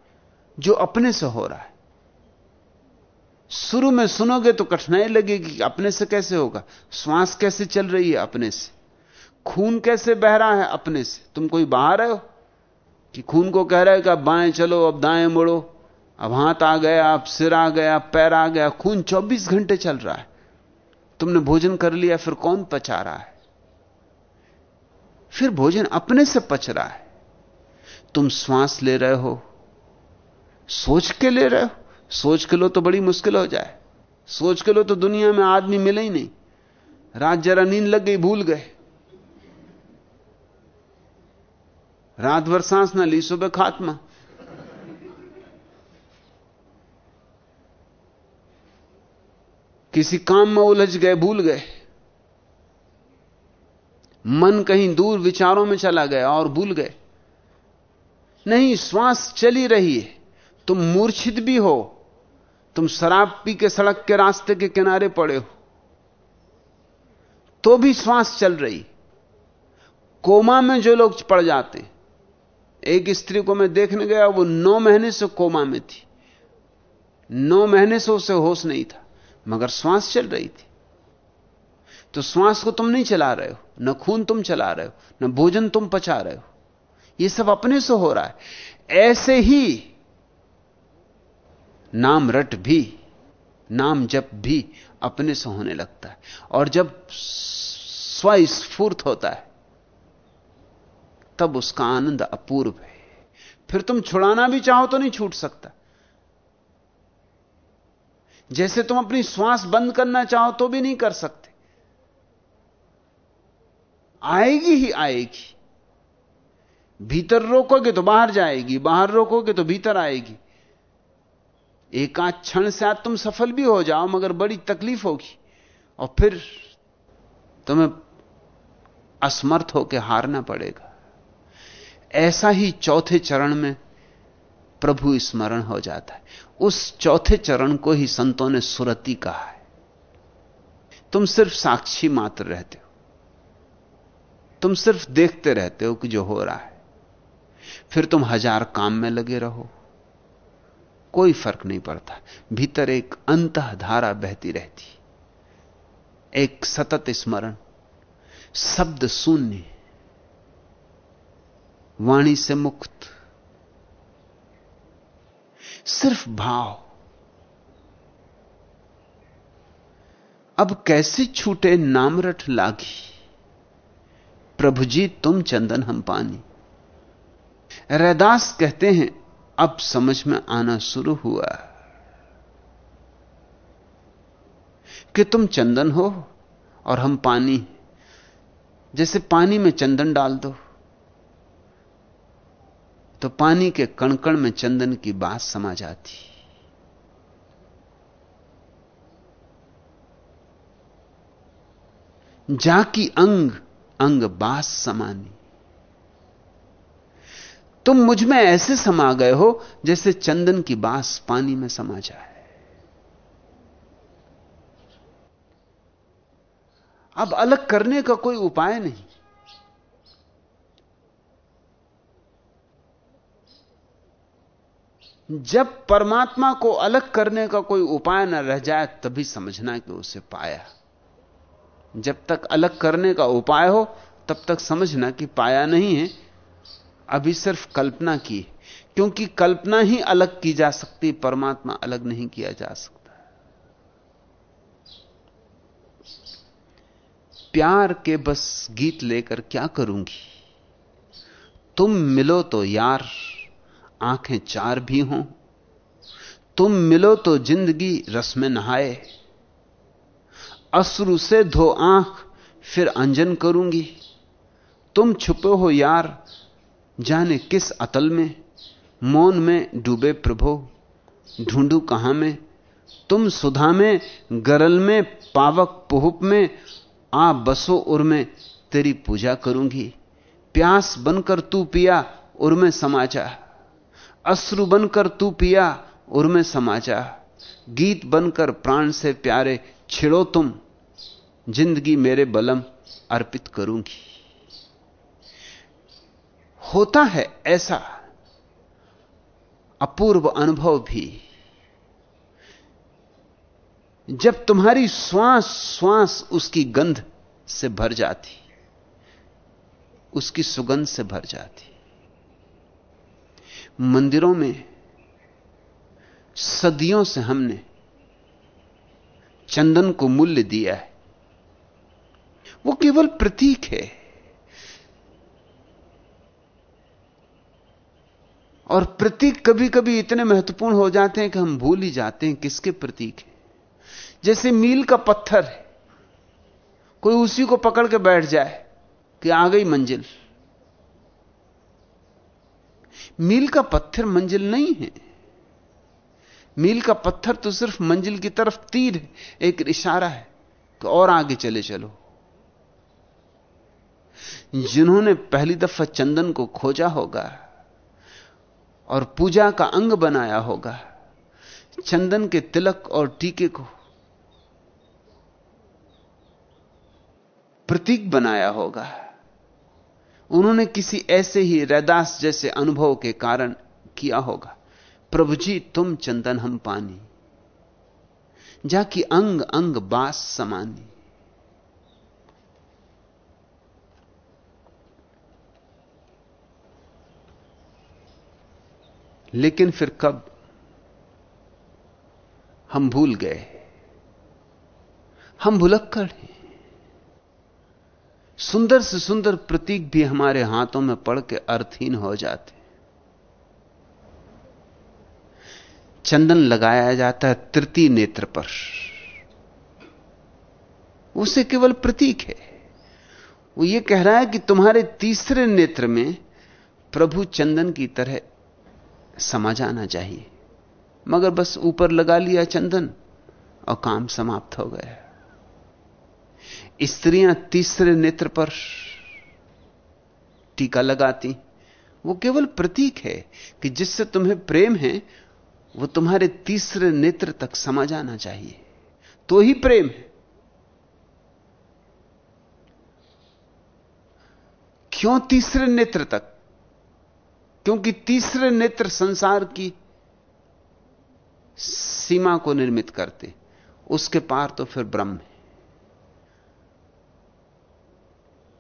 जो अपने से हो रहा है। शुरू में सुनोगे तो कठिनाई लगेगी अपने से कैसे होगा? श्वास कैसे चल रही है अपने से? खून कैसे बह रहा है अपने से? तुम कोई बाहर रहे हो कि खून को कह रहा है कि अब बाएँ चलो, अब दाएँ मुड़ो? अब हाथ आ गया, अब सिर आ गया, पैर आ गया, खून 24 घंटे चल रहा है। तुमने भोजन कर लिया, फिर कौन पचा रहा है? फिर भोजन अपने से पच रहा है। तुम श्वास ले रहे हो, सोच के ले रहे हो, सोच के लो तो बड़ी मुश्किल हो जाए। सोच के लो तो दुनिया में आदमी मिले ही नहीं। रात जरा नींद लग गई, भूल गए। रात भर सांस ना ली, सुबह खात्मा। किसी काम में उलझ गए, भूल गए। मन कहीं दूर विचारों में चला गया और भूल गए। नहीं, श्वास चली रही है। तुम मूर्छित भी हो। तुम शराब पी के सड़क के रास्ते के किनारे पड़े हो। तो भी श्वास चल रही। कोमा में जो लोग पड़ जाते एक स्त्री को मैं देखने गया, वो नौ महीने से कोमा में थी। नौ महीने से उसे होश नहीं था। मगर श्वास चल रही थी। तो श्वास को तुम नहीं चला रहे हो, न खून तुम चला रहे हो, न भोजन तुम पचा रहे हो। यह सब अपने से हो रहा है। ऐसे ही नाम रट भी, नाम जप भी अपने से होने लगता है। और जब स्वस्फूर्त होता है, तब उसका आनंद अपूर्व है। फिर तुम छुड़ाना भी चाहो तो नहीं छूट सकता। जैसे तुम अपनी श्वास बंद करना चाहो तो भी नहीं कर सकते। आएगी ही आएगी। भीतर रोकोगे तो बाहर जाएगी, बाहर रोकोगे तो भीतर आएगी। एक आध क्षण से आज तुम सफल भी हो जाओ, मगर बड़ी तकलीफ़ होगी। और फिर तुम्हें असमर्थ होकर हारना पड़ेगा। ऐसा ही चौथे चरण में प्रभु स्मरण हो जाता है। उस चौथे चरण को ही संतों ने सुरति कहा है। तुम सिर्फ़ साक्षी मात्र रहते हो। तुम सिर्फ़ देखते रहते हो कि जो हो रहा है। फिर तुम हज़ार काम में लगे रहो। कोई फ़र्क नहीं पड़ता। भीतर एक अंत धारा बहती रहती। एक सतत स्मरण। शब्द शून्य। वाणी से मुक्त। सिर्फ़ भाव। अब कैसे छूटे नामरठ लागी? प्रभु जी तुम चंदन हम पानी। रैदास कहते हैं, अब समझ में आना शुरू हुआ। कि तुम चंदन हो और हम पानी। जैसे पानी में चंदन डाल दो। तो पानी के कणकण में चंदन की बात समा जाती। जाकी अंग अंग बास समानी। तुम मुझमें ऐसे समा गए हो जैसे चंदन की बास पानी में समा जाए। अब अलग करने का कोई उपाय नहीं। जब परमात्मा को अलग करने का कोई उपाय न रह जाए, तभी समझना कि उसे पाया जब तक अलग करने का उपाय हो, तब तक समझना कि पाया नहीं है। अभी सिर्फ़ कल्पना की, क्योंकि कल्पना ही अलग की जा सकती, परमात्मा अलग नहीं किया जा सकता। प्यार के बस गीत लेकर क्या करूँगी? तुम मिलो तो यार। आँखें चार भी हों। तुम मिलो तो ज़िंदगी रस में नहाए। अश्रु से धो आँख, फिर अंजन करूँगी। तुम छुपे हो यार, जाने किस अतल में। मौन में डूबे प्रभो, ढूंढू कहाँ में। तुम सुधा में, गरल में, पावक पुहुप में। आ बसो उर में, तेरी पूजा करूँगी। प्यास बनकर तू पिया, उर में समाचा अश्रु बनकर तू पिया, उर्मे समाचा गीत बनकर प्राण से प्यारे, छिड़ो तुम। ज़िंदगी मेरे बलम अर्पित करूँगी। होता है ऐसा अपूर्व अनुभव भी। जब तुम्हारी श्वास श्वास उसकी गंध से भर जाती, उसकी सुगंध से भर जाती। मंदिरों में, सदियों से हमने चंदन को मूल्य दिया है। वो केवल प्रतीक है। और प्रतीक कभी कभी इतने महत्वपूर्ण हो जाते हैं कि हम भूल ही जाते हैं किसके प्रतीक है। जैसे मील का पत्थर है। कोई उसी को पकड़ के बैठ जाए कि आ गई मंजिल। मील का पत्थर मंजिल नहीं है। मील का पत्थर तो सिर्फ़ मंजिल की तरफ़ तीर है। एक इशारा है कि और आगे चले चलो। जिन्होंने पहली दफ़ा चंदन को खोजा होगा और पूजा का अंग बनाया होगा, चंदन के तिलक और टीके को प्रतीक बनाया होगा। उन्होंने किसी ऐसे ही रैदास जैसे अनुभव के कारण किया होगा। प्रभु जी, तुम चंदन हम पानी, जाकि अंग अंग बास समानी। लेकिन फिर कब हम भूल गए? हम भुलक्कड़ हैं। सुंदर से सुंदर प्रतीक भी हमारे हाथों में पड़ के अर्थहीन हो जाते चंदन लगाया जाता है तृतीय नेत्र पर। उसे केवल प्रतीक है। वो ये कह रहा है कि तुम्हारे तीसरे नेत्र में प्रभु चंदन की तरह समा जाना चाहिए। मगर बस ऊपर लगा लिया चंदन और काम समाप्त हो गया। स्त्रियाँ तीसरे नेत्र पर टीका लगाती। वो केवल प्रतीक है कि जिससे तुम्हें प्रेम है, वो तुम्हारे तीसरे नेत्र तक समा जाना चाहिए। तो ही प्रेम है। क्यों तीसरे नेत्र तक? क्योंकि तीसरे नेत्र संसार की सीमा को निर्मित करते। उसके पार तो फिर ब्रह्म है।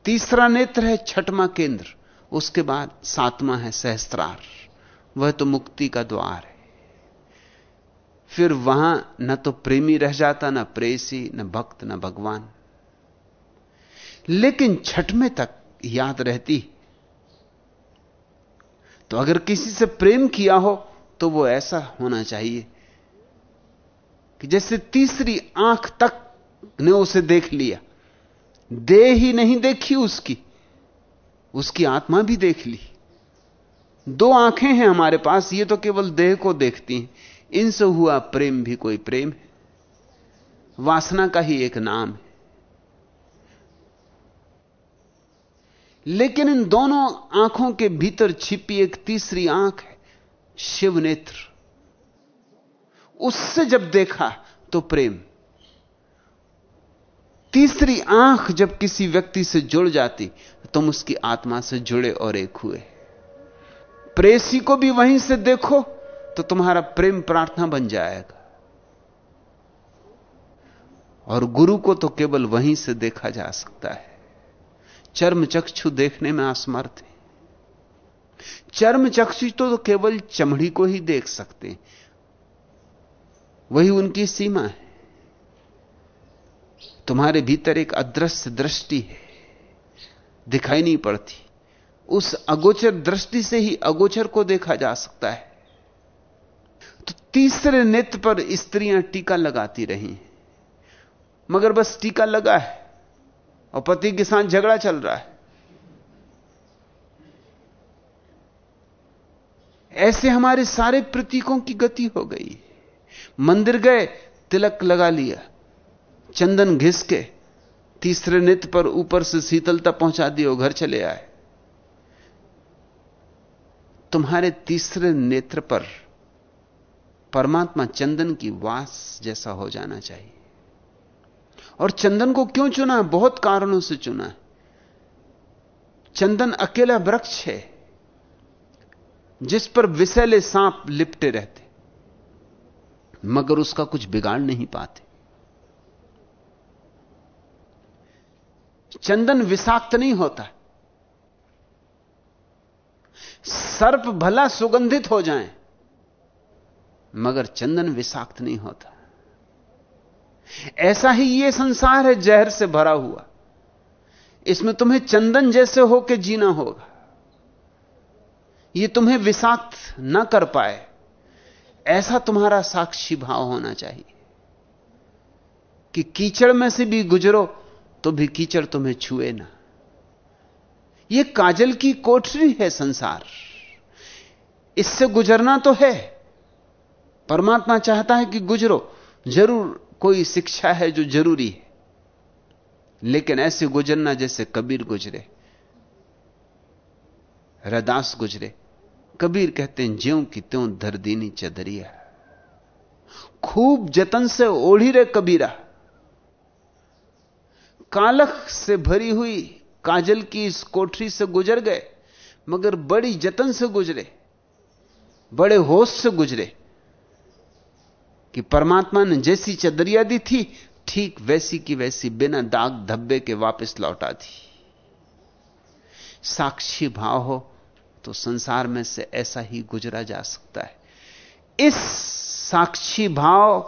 तीसरा नेत्र है छठवां केंद्र, उसके बाद सातवां है सहस्त्रार। वह तो मुक्ति का द्वार है। फिर वहाँ न तो प्रेमी रह जाता, न प्रेसी, न भक्त, न भगवान। लेकिन छठवें तक याद रहती। तो अगर किसी से प्रेम किया हो तो वो ऐसा होना चाहिए कि जैसे तीसरी आँख तक ने उसे देख लिया। दे ही नहीं देखी उसकी। उसकी आत्मा भी देख ली। दो आँखें हैं हमारे पास, ये तो केवल देह को देखती हैं। इनसे हुआ प्रेम भी कोई प्रेम है। वासना का ही एक नाम है। लेकिन इन दोनों आँखों के भीतर छिपी एक तीसरी आँख है शिव नेत्र उससे जब देखा तो प्रेम। तीसरी आँख जब किसी व्यक्ति से जुड़ जाती तुम उसकी आत्मा से जुड़े और एक हुए। प्रेसी को भी वहीं से देखो तो तुम्हारा प्रेम प्रार्थना बन जाएगा। और गुरु को तो केवल वहीं से देखा जा सकता है। चर्म चक्षु देखने में असमर्थ है। चर्म चक्षु तो, तो केवल चमड़ी को ही देख सकते हैं। वही उनकी सीमा है। तुम्हारे भीतर एक अदृश्य दृष्टि है। दिखाई नहीं पड़ती। उस अगोचर दृष्टि से ही अगोचर को देखा जा सकता है। तो तीसरे नेत्र पर स्त्रियाँ टीका लगाती रही मगर बस टीका लगा है और पति के साथ झगड़ा चल रहा है। ऐसे हमारे सारे प्रतीकों की गति हो गई। मंदिर गए, तिलक लगा लिया। चंदन घिस के तीसरे नित्य पर ऊपर से शीतलता पहुँचा दी और घर चले आए। तुम्हारे तीसरे नेत्र पर परमात्मा चंदन की वास जैसा हो जाना चाहिए। और चंदन को क्यों चुना? है बहुत कारणों से चुना। है चंदन अकेला वृक्ष है, जिस पर विषैले सांप लिपटे रहते, मगर उसका कुछ बिगाड़ नहीं पाते। चंदन विषाक्त नहीं होता। सर्प भला सुगंधित हो जाए, मगर चंदन विषाक्त नहीं होता। ऐसा ही यह संसार है, जहर से भरा हुआ। इसमें तुम्हें चंदन जैसे होकर जीना होगा। यह तुम्हें विषाक्त न कर पाए, ऐसा तुम्हारा साक्षी भाव होना चाहिए कि कीचड़ में से भी गुजरो तो भी कीचड़ तुम्हें छुए ना। यह काजल की कोठरी है संसार। इससे गुजरना तो है। परमात्मा चाहता है कि गुजरो। ज़रूर कोई शिक्षा है जो ज़रूरी है। लेकिन ऐसे गुजरना जैसे कबीर गुजरे। रदास गुजरे। कबीर कहते हैं, ज्यों की त्यों धरदीनी चदरिया। खूब जतन से ओढ़ी रे कबीरा। कालख से भरी हुई काजल की इस कोठरी से गुजर गए, मगर बड़ी जतन से गुजरे, बड़े होश से गुजरे कि परमात्मा ने जैसी चदरिया दी थी, ठीक वैसी की वैसी बिना दाग धब्बे के वापस लौटा दी। साक्षी भाव हो तो संसार में से ऐसा ही गुजरा जा सकता है। इस साक्षी भाव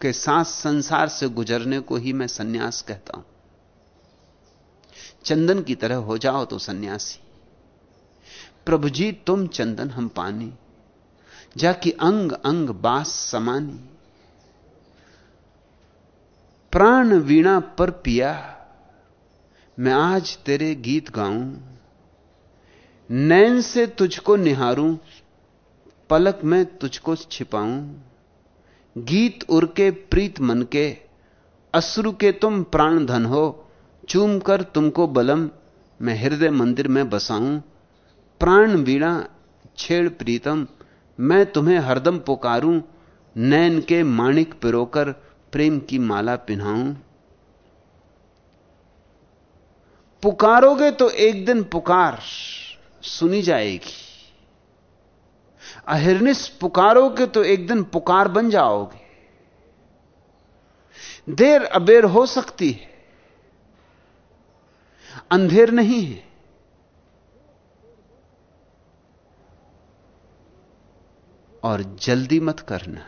के साथ संसार से गुजरने को ही मैं सन्यास कहता हूँ। चंदन की तरह हो जाओ तो सन्यासी। प्रभु जी, तुम चंदन, हम पानी। जाकि अंग अंग, बास समानी। प्राण वीणा पर पिया, मैं आज तेरे गीत गाऊं। नैन से तुझको निहारूं, पलक में तुझको छिपाऊं। गीत उर के प्रीत मन के, अश्रु के तुम प्राण धन हो चूम कर तुमको बलम मैं हृदय मंदिर में बसाऊं। प्राण वीणा, छेड़ प्रीतम, मैं तुम्हें हरदम पुकारूं। नैन के माणिक पिरोकर प्रेम की माला पिन्हाऊं। पुकारोगे तो एक दिन पुकार सुनी जाएगी। अहिर्निश पुकारोगे तो एक दिन पुकार बन जाओगे। देर अबेर हो सकती है। अंधेर नहीं है। और जल्दी मत करना।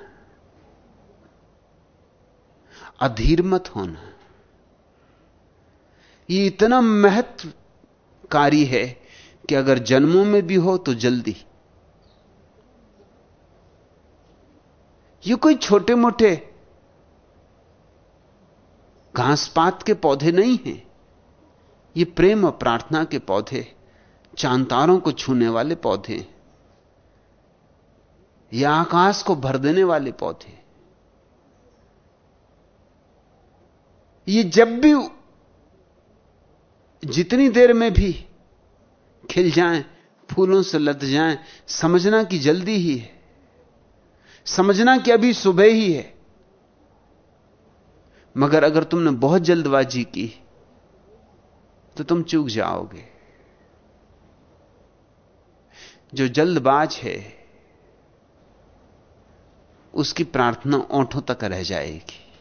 अधीर मत होना। ये इतना महत्वकारी है कि अगर जन्मों में भी हो तो जल्दी। ये कोई छोटे मोटे घास पात के पौधे नहीं हैं। ये प्रेम और प्रार्थना के पौधे, चांतारों को छूने वाले पौधे, या आकाश को भर देने वाले पौधे। ये जब भी जितनी देर में भी खिल जाएँ, फूलों से लद जाएँ, समझना कि जल्दी ही है। समझना कि अभी सुबह ही है। मगर अगर तुमने बहुत जल्दबाजी की तो तुम चूक जाओगे। जो जल्दबाज है, उसकी प्रार्थना ओंठों तक रह जाएगी।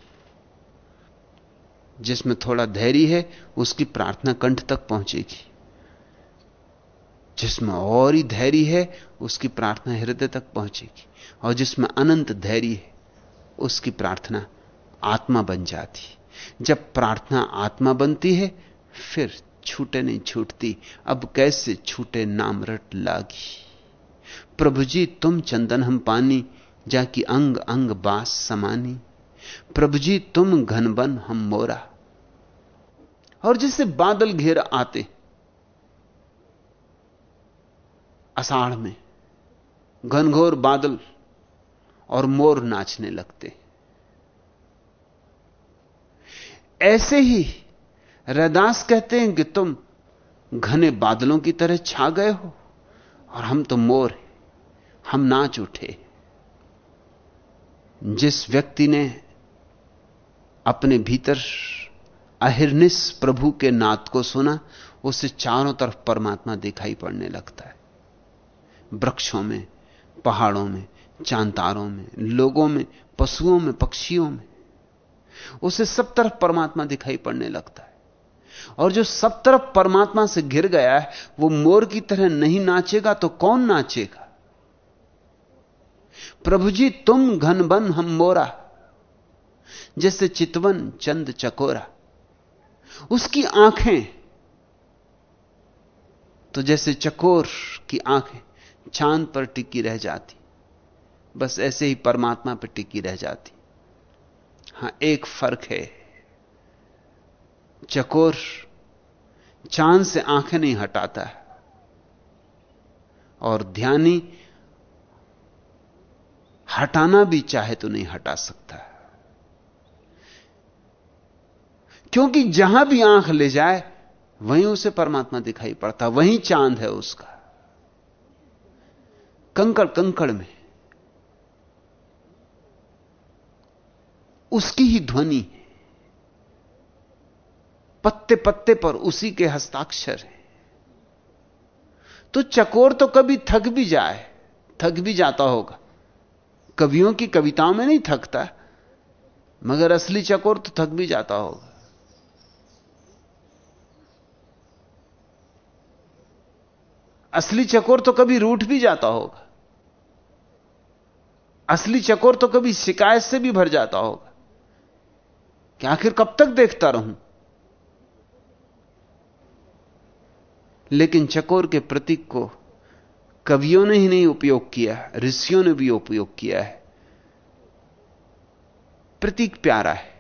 जिसमें थोड़ा धैर्य है, उसकी प्रार्थना कंठ तक पहुंचेगी। जिसमें और ही धैर्य है, उसकी प्रार्थना हृदय तक पहुंचेगी। और जिसमें अनंत धैर्य है, उसकी प्रार्थना आत्मा बन जाती। जब प्रार्थना आत्मा बनती है फिर छूटे नहीं छूटती। अब कैसे छूटे नाम रट लागी? प्रभु जी, तुम चंदन हम पानी, जाकि अंग अंग बास समानी। प्रभु जी, तुम घनबन हम मोरा। और जिससे बादल घेर आते, अषाढ़ में घनघोर बादल और मोर नाचने लगते। ऐसे ही रैदास कहते हैं कि तुम घने बादलों की तरह छा गए हो और हम तो मोर हैं, हम नाच उठे जिस व्यक्ति ने अपने भीतर अहिर्निश प्रभु के नाद को सुना, उसे चारों तरफ़ परमात्मा दिखाई पड़ने लगता है। वृक्षों में, पहाड़ों में, चांतारों में, लोगों में, पशुओं में, पक्षियों में, उसे सब तरफ़ परमात्मा दिखाई पड़ने लगता है। और जो सब तरफ़ परमात्मा से घिर गया है, वो मोर की तरह नहीं नाचेगा तो कौन नाचेगा? प्रभु जी, तुम घन बन हम मोरा, जैसे चितवन चंद चकोरा। उसकी आँखें तो जैसे चकोर की आँखें चाँद पर टिकी रह जाती, बस ऐसे ही परमात्मा पर टिकी रह जाती। हाँ, एक फ़र्क है। चकोर चाँद से आँखें नहीं हटाता है। और ध्यानी हटाना भी चाहे तो नहीं हटा सकता क्योंकि जहाँ भी आँख ले जाए, वहीं उसे परमात्मा दिखाई पड़ता, वहीं चाँद है उसका। कंकड़ कंकड़ में। उसकी ही ध्वनि है। पत्ते पत्ते पर उसी के हस्ताक्षर है। तो चकोर तो कभी थक भी जाए, थक भी जाता होगा। कवियों की कविताओं में नहीं थकता, मगर असली चकोर तो थक भी जाता होगा। असली चकोर तो कभी रूठ भी जाता होगा। असली चकोर तो कभी शिकायत से भी भर जाता होगा। कि आखिर कब तक देखता रहूँ? लेकिन चकोर के प्रतीक को कवियों ने ही नहीं उपयोग किया ऋषियों ने भी उपयोग किया है। प्रतीक प्यारा है।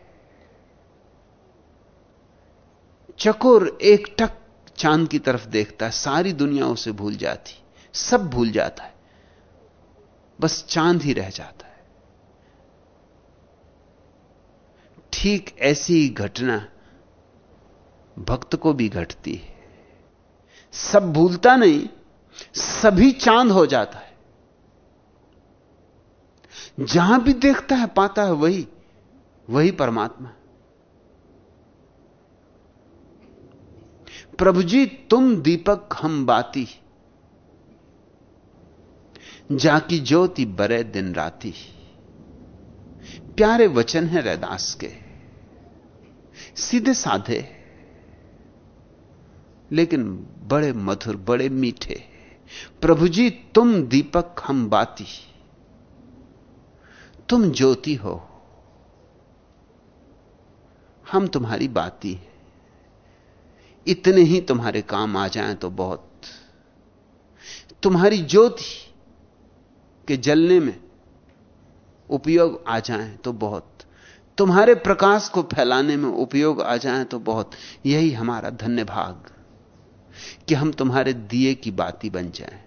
चकोर एक टक चाँद की तरफ़ देखता है, सारी दुनिया उसे भूल जाती, सब भूल जाता है। बस चाँद ही रह जाता है। ठीक ऐसी घटना भक्त को भी घटती है। सब भूलता नहीं, सभी चाँद हो जाता है। जहाँ भी देखता है, पाता है, वही वही परमात्मा। प्रभु जी, तुम दीपक हम बाती जाकी ज्योति बरे दिन राती। प्यारे वचन है रैदास के, सीधे साधे। लेकिन बड़े मधुर, बड़े मीठे। प्रभु जी, तुम दीपक, हम बाती। तुम ज्योति हो। हम तुम्हारी बाती हैं। इतने ही तुम्हारे काम आ जाएँ तो बहुत। तुम्हारी ज्योति के जलने में उपयोग आ जाएँ तो बहुत। तुम्हारे प्रकाश को फैलाने में उपयोग आ जाएँ तो बहुत। यही हमारा धन्य भाग। कि हम तुम्हारे दिए की बाती बन जाएँ।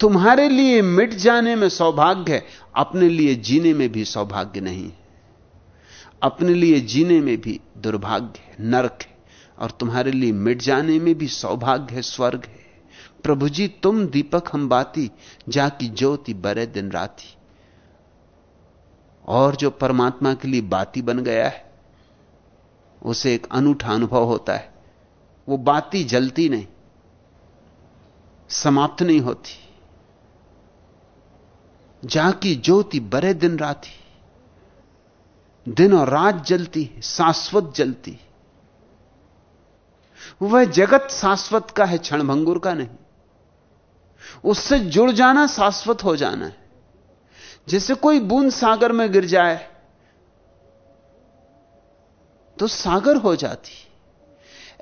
तुम्हारे लिए मिट जाने में सौभाग्य है, अपने लिए जीने में भी सौभाग्य नहीं अपने लिए जीने में भी दुर्भाग्य नरक है, और तुम्हारे लिए मिट जाने में भी सौभाग्य है, स्वर्ग है। प्रभु जी, तुम दीपक हम बाती, जाकी ज्योति बरे दिन राती। और जो परमात्मा के लिए बाती बन गया है, उसे एक अनूठा अनुभव होता है। वो बाती जलती नहीं, समाप्त नहीं होती। जाकी ज्योति बरे दिन राती, दिन और रात जलती शाश्वत जलती वह जगत शाश्वत का है, क्षणभंगुर का नहीं। उससे जुड़ जाना शाश्वत हो जाना है। जैसे कोई बूंद सागर में गिर जाए तो सागर हो जाती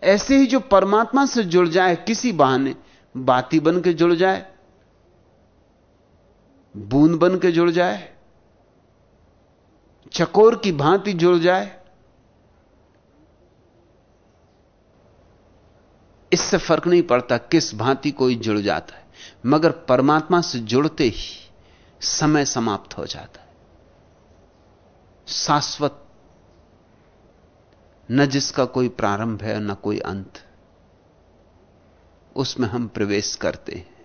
ऐसे ही जो परमात्मा से जुड़ जाए, किसी बहाने बाती बन के जुड़ जाए, बूंद बन के जुड़ जाए, चकोर की भांति जुड़ जाए, इससे फ़र्क नहीं पड़ता किस भांति कोई जुड़ जाता है। मगर परमात्मा से जुड़ते ही समय समाप्त हो जाता है। शाश्वत न जिसका कोई प्रारंभ है, न कोई अंत। उसमें हम प्रवेश करते हैं।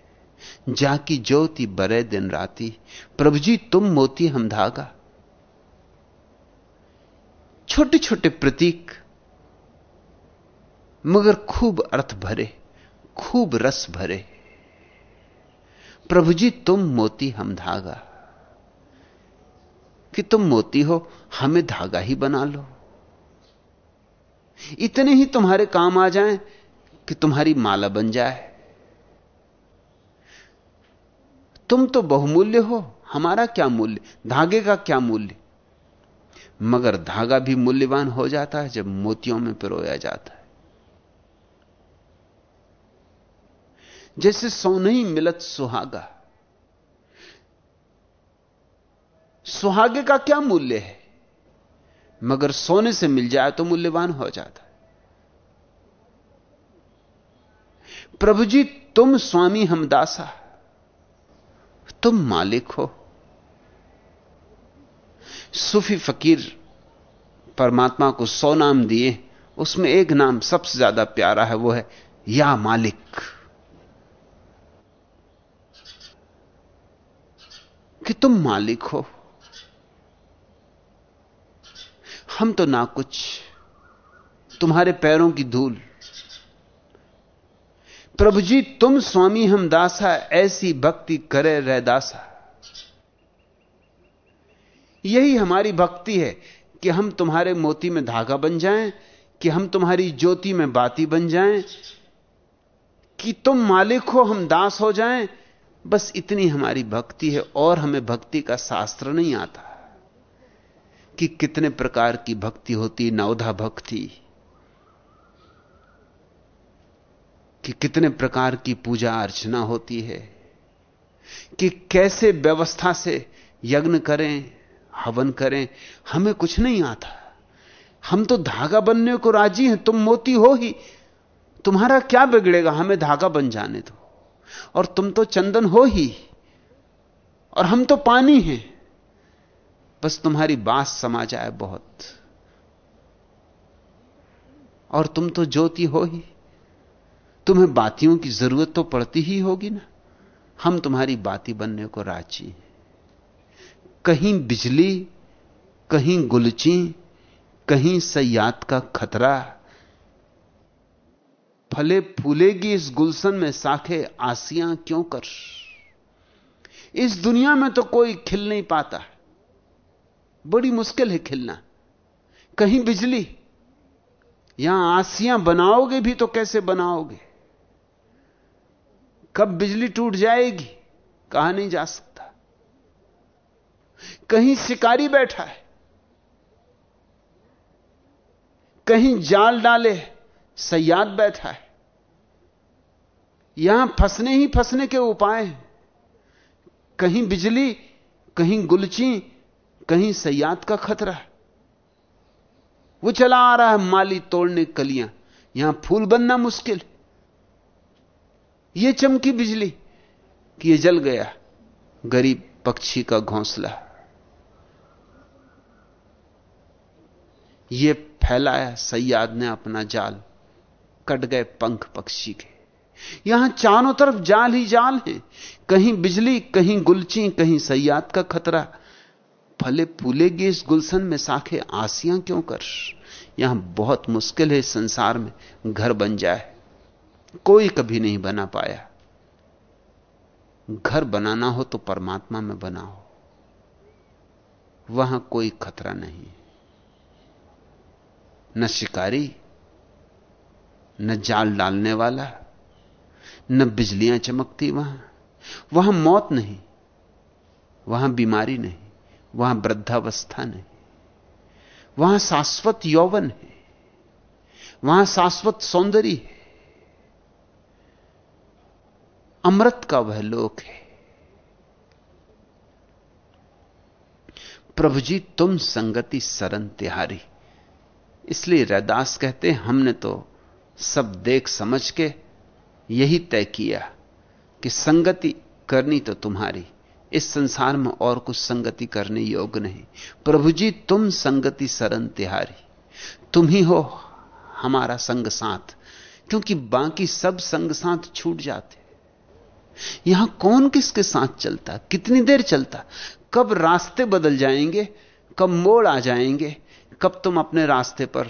जाकी ज्योति बरे दिन राती, प्रभु जी, तुम मोती हम धागा। छोटे छोटे प्रतीक, मगर खूब अर्थ भरे, खूब रस भरे। प्रभु जी, तुम मोती हम धागा। कि तुम मोती हो, हमें धागा ही बना लो। इतने ही तुम्हारे काम आ जाएँ कि तुम्हारी माला बन जाए। तुम तो बहुमूल्य हो, हमारा क्या मूल्य? धागे का क्या मूल्य? मगर धागा भी मूल्यवान हो जाता है जब मोतियों में पिरोया जाता है। जैसे सोनही मिलत सुहागा। सुहागे का क्या मूल्य है? मगर सोने से मिल जाए तो मूल्यवान हो जाता। प्रभु जी, तुम स्वामी हम दासा तुम मालिक हो। सूफी फकीर परमात्मा को सौ नाम दिए, उसमें एक नाम सबसे ज़्यादा प्यारा है, वो है, या मालिक। कि तुम मालिक हो। हम तो ना कुछ, तुम्हारे पैरों की धूल। प्रभु जी, तुम स्वामी हम दासा, ऐसी भक्ति करे रह दासा। यही हमारी भक्ति है कि हम तुम्हारे मोती में धागा बन जाएँ, कि हम तुम्हारी ज्योति में बाती बन जाएँ, कि तुम मालिक हो, हम दास हो जाएँ। बस इतनी हमारी भक्ति है और हमें भक्ति का शास्त्र नहीं आता। कि कितने प्रकार की भक्ति होती, नवधा भक्ति। कि कितने प्रकार की पूजा अर्चना होती है। कि कैसे व्यवस्था से यज्ञ करें, हवन करें, हमें कुछ नहीं आता। हम तो धागा बनने को राज़ी हैं, तुम मोती हो ही। तुम्हारा क्या बिगड़ेगा, हमें धागा बन जाने दो। और तुम तो चंदन हो ही। और हम तो पानी हैं। बस तुम्हारी बात समा जाए बहुत। और तुम तो ज्योति हो ही। तुम्हें बातियों की ज़रूरत तो पड़ती ही होगी ना। हम तुम्हारी बाती बनने को राज़ी हैं। कहीं बिजली, कहीं गुलची, कहीं सयात का खतरा। फले फूलेगी इस गुलशन में साखे आसियाँ क्यों कर? इस दुनिया में तो कोई खिल नहीं पाता। बड़ी मुश्किल है खिलना। कहीं बिजली, यहाँ आसियाँ बनाओगे भी तो कैसे बनाओगे? कब बिजली टूट जाएगी? कहा नहीं जा सकता। कहीं शिकारी बैठा है, कहीं जाल डाले सयाद बैठा है। यहाँ फंसने ही फंसने के उपाय हैं। कहीं बिजली, कहीं गुलची कहीं सयाद का खतरा है। वो चला आ रहा है माली तोड़ने कलियाँ। यहाँ फूल बनना मुश्किल। ये चमकी बिजली कि ये जल गया। गरीब पक्षी का घोंसला। ये फैलाया सयाद ने अपना जाल। कट गए पंख पक्षी के। यहाँ चारों तरफ़ जाल ही जाल है। कहीं बिजली, कहीं गुलची, कहीं सयाद का खतरा। फले फूलेगी इस गुलशन में, साखे आसियाँ क्यों कर? यहाँ बहुत मुश्किल है संसार में, घर बन जाए। कोई कभी नहीं बना पाया। घर बनाना हो तो परमात्मा में बनाओ। वहाँ कोई खतरा नहीं। न शिकारी, न जाल डालने वाला, न बिजलियाँ चमकती वहाँ। वहाँ मौत नहीं, वहाँ बीमारी नहीं। वहाँ वृद्धावस्था नहीं। वहाँ शाश्वत यौवन है। वहाँ शाश्वत सौंदर्य है। अमृत का वह लोक है। प्रभु जी, तुम संगति सरन तिहारी इसलिए रैदास कहते हमने तो सब देख समझ के यही तय किया कि संगति करनी तो तुम्हारी। इस संसार में और कुछ संगति करने योग्य नहीं। प्रभु जी, तुम संगति सरन तिहारी। तुम ही हो हमारा संग साथ, क्योंकि बाकी सब संग साथ छूट जाते। यहाँ कौन किसके साथ चलता? कितनी देर चलता? कब रास्ते बदल जाएँगे, कब मोड़ आ जाएँगे, कब तुम अपने रास्ते पर,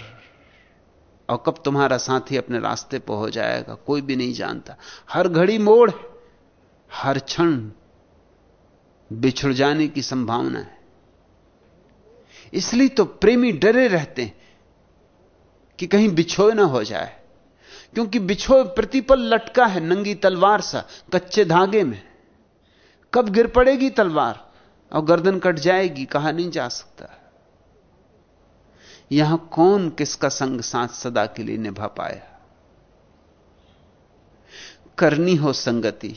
और कब तुम्हारा साथी अपने रास्ते पर हो जाएगा, कोई भी नहीं जानता। हर घड़ी मोड़ हर क्षण बिछुड़ जाने की संभावना है। इसलिए तो प्रेमी डरे रहते हैं कि कहीं बिछोए ना हो जाए। क्योंकि बिछोए प्रतिपल लटका है नंगी तलवार सा, कच्चे धागे में। कब गिर पड़ेगी तलवार? और गर्दन कट जाएगी, कहा नहीं जा सकता। यहाँ कौन किसका संग साथ सदा के लिए निभा पाया? करनी हो संगति।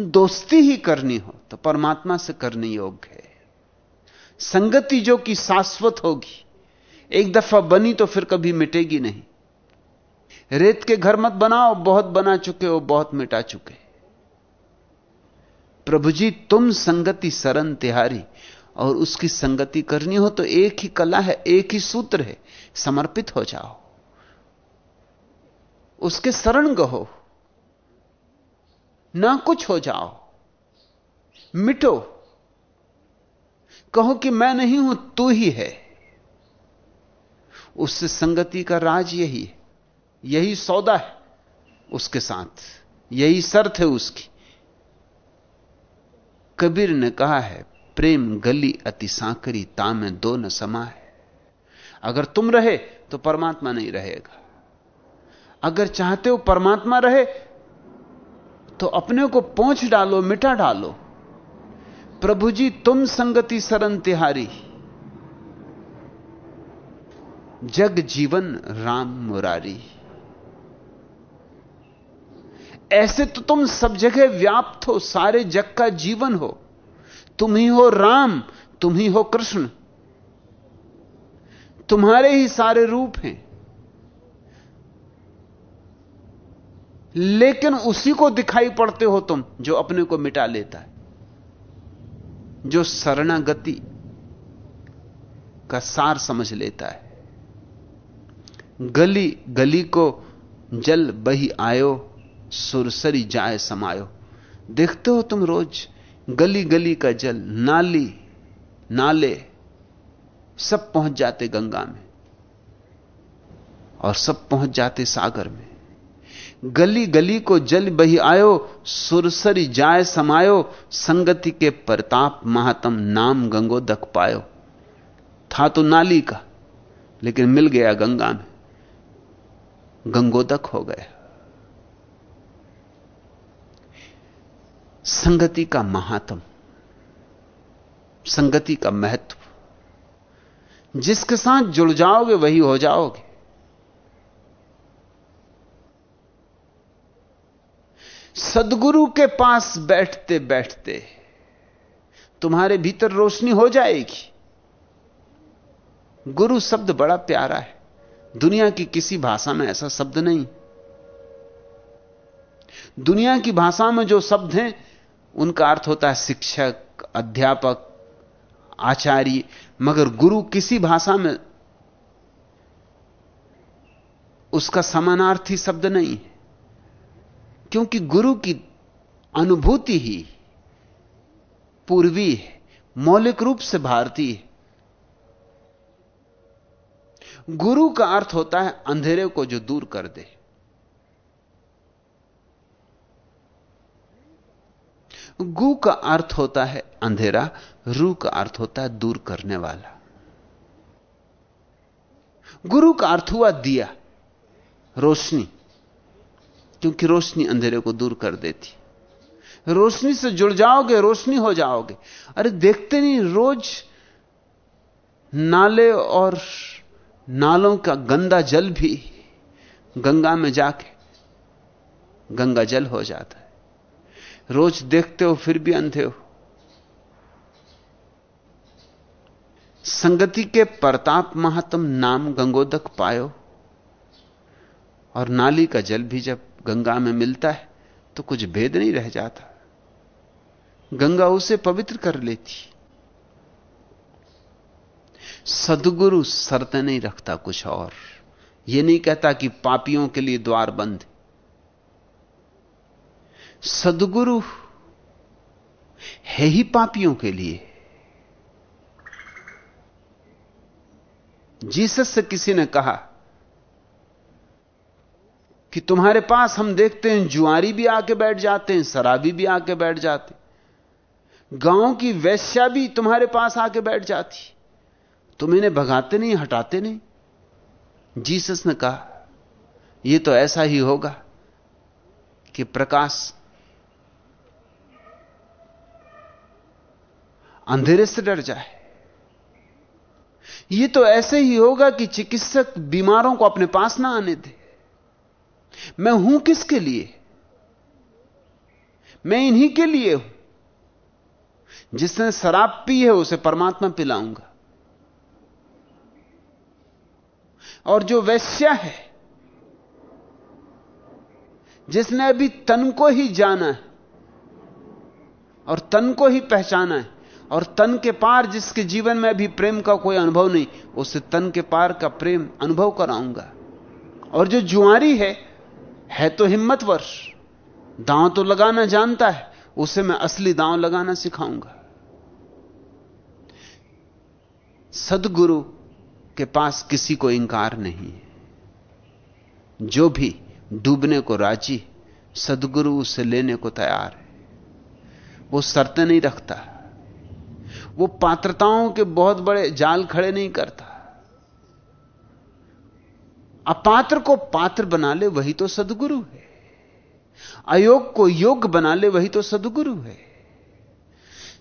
दोस्ती ही करनी हो तो परमात्मा से करनी योग्य है। संगति जो कि शाश्वत होगी, एक दफ़ा बनी तो फिर कभी मिटेगी नहीं। रेत के घर मत बनाओ, बहुत बना चुके हो, बहुत मिटा चुके। प्रभु जी तुम संगति सरन तिहारी, और उसकी संगति करनी हो तो एक ही कला है, एक ही सूत्र है, समर्पित हो जाओ। उसके शरण गहो। ना कुछ हो जाओ। मिटो। कहो कि मैं नहीं हूँ, तू ही है। उससे संगति का राज यही है। यही सौदा है उसके साथ। यही शर्त है उसकी। कबीर ने कहा है, प्रेम गली अति सांकरी, तामे दो न समा है। अगर तुम रहे तो परमात्मा नहीं रहेगा। अगर चाहते हो परमात्मा रहे तो अपने को पहुँच डालो, मिटा डालो। प्रभु जी, तुम संगति सरन तिहारी। जग जीवन राम मुरारी। ऐसे तो तुम सब जगह व्याप्त हो, सारे जग का जीवन हो। तुम ही हो राम, तुम ही हो कृष्ण। तुम्हारे ही सारे रूप हैं। लेकिन उसी को दिखाई पड़ते हो तुम, जो अपने को मिटा लेता है। जो शरणागति का सार समझ लेता है। गली गली को जल बही आयो, सुरसरी जाए समायो। देखते हो तुम रोज, गली गली का जल, नाली, नाले, सब पहुँच जाते गंगा में। और सब पहुँच जाते सागर में। गली गली को जल बही आयो, सुरसरी जाय समायो, संगति के प्रताप महातम नाम गंगोदक पायो। था तो नाली का, लेकिन मिल गया गंगा में। गंगोदक हो गया संगति का महात्म, संगति का महत्व। जिसके साथ जुड़ जाओगे, वही हो जाओगे। सदगुरु के पास बैठते बैठते तुम्हारे भीतर रोशनी हो जाएगी। गुरु शब्द बड़ा प्यारा है। दुनिया की किसी भाषा में ऐसा शब्द नहीं। दुनिया की भाषा में जो शब्द हैं, उनका अर्थ होता है शिक्षक, अध्यापक, आचार्य। मगर गुरु किसी भाषा में उसका समानार्थी शब्द नहीं है। क्योंकि गुरु की अनुभूति ही पूर्वी है, मौलिक रूप से भारतीय है। गुरु का अर्थ होता है अंधेरे को जो दूर कर दे। गु का अर्थ होता है अंधेरा, रू का अर्थ होता है दूर करने वाला। गुरु का अर्थ हुआ दिया, रोशनी। क्योंकि रोशनी अंधेरे को दूर कर देती। रोशनी से जुड़ जाओगे, रोशनी हो जाओगे। अरे देखते नहीं, रोज नाले और नालों का गंदा जल भी गंगा में जाके गंगा जल हो जाता है। रोज देखते हो, फिर भी अंधे हो। संगति के प्रताप महात्म नाम गंगोदक पायो और नाली का जल भी जब गंगा में मिलता है तो कुछ भेद नहीं रह जाता। गंगा उसे पवित्र कर लेती। सदगुरु शर्त नहीं रखता कुछ और। यह नहीं कहता कि पापियों के लिए द्वार बंद सदगुरु है ही पापियों के लिए। जीसस से किसी ने कहा कि तुम्हारे पास हम देखते हैं जुआरी भी आके बैठ जाते हैं शराबी भी आके बैठ जाते गाँव की वैश्या भी तुम्हारे पास आके बैठ जाती तुम इन्हें भगाते नहीं, हटाते नहीं। जीसस ने कहा यह तो ऐसा ही होगा कि प्रकाश अंधेरे से डर जाए। यह तो ऐसे ही होगा कि चिकित्सक बीमारों को अपने पास ना आने दे। मैं हूँ किसके लिए? मैं इन्हीं के लिए हूँ। जिसने शराब पी है, उसे परमात्मा पिलाऊँगा। और जो वैश्या है, जिसने अभी तन को ही जाना है, और तन को ही पहचाना है, और तन के पार जिसके जीवन में अभी प्रेम का कोई अनुभव नहीं, उसे तन के पार का प्रेम, अनुभव कराऊँगा। और जो जुआरी है है तो हिम्मतवर। दांव तो लगाना जानता है, उसे मैं असली दांव लगाना सिखाऊँगा। सदगुरु के पास किसी को इंकार नहीं है। जो भी डूबने को राज़ी, सदगुरु उसे लेने को तैयार है। वो शर्तें नहीं रखता। वो पात्रताओं के बहुत बड़े जाल खड़े नहीं करता। अपात्र को पात्र बना ले, वही तो सदगुरु है। अयोग को योग बना ले, वही तो सदगुरु है।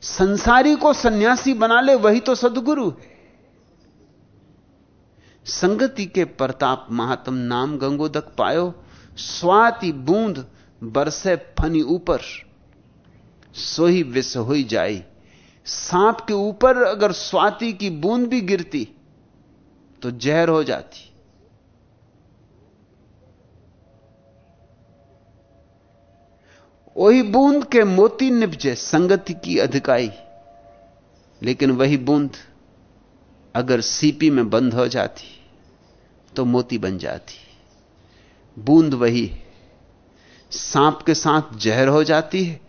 संसारी को सन्यासी बना ले, वही तो सदगुरु है। संगति के प्रताप महात्म नाम गंगोदक पायो, स्वाति बूंद बरसे फनी ऊपर, सोही विष हो जाई। सांप के ऊपर अगर स्वाति की बूंद भी गिरती तो जहर हो जाती। वही बूंद के मोती निपजे, संगति की अधिकाई। लेकिन वही बूंद अगर सीपी में बंद हो जाती तो मोती बन जाती। बूंद वही सांप के साथ जहर हो जाती है,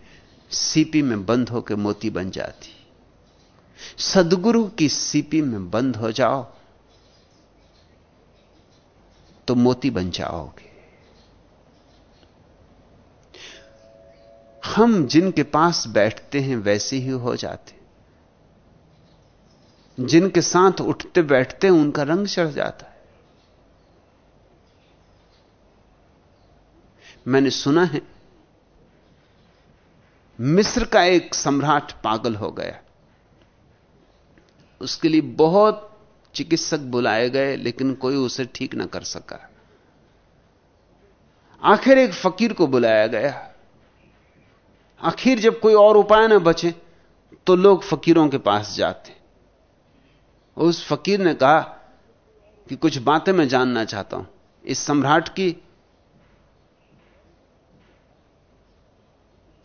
सीपी में बंद होकर मोती बन जाती। सदगुरु की सीपी में बंद हो जाओ तो मोती बन जाओगे। हम जिनके पास बैठते हैं वैसे ही हो जाते जिनके साथ उठते बैठते उनका रंग चढ़ जाता है। मैंने सुना है, मिस्र का एक सम्राट पागल हो गया। उसके लिए बहुत चिकित्सक बुलाए गए, लेकिन कोई उसे ठीक ना कर सका। आखिर एक फकीर को बुलाया गया। आखिर जब कोई और उपाय ना बचे तो लोग फकीरों के पास जाते। उस फकीर ने कहा कि कुछ बातें मैं जानना चाहता हूँ। इस सम्राट की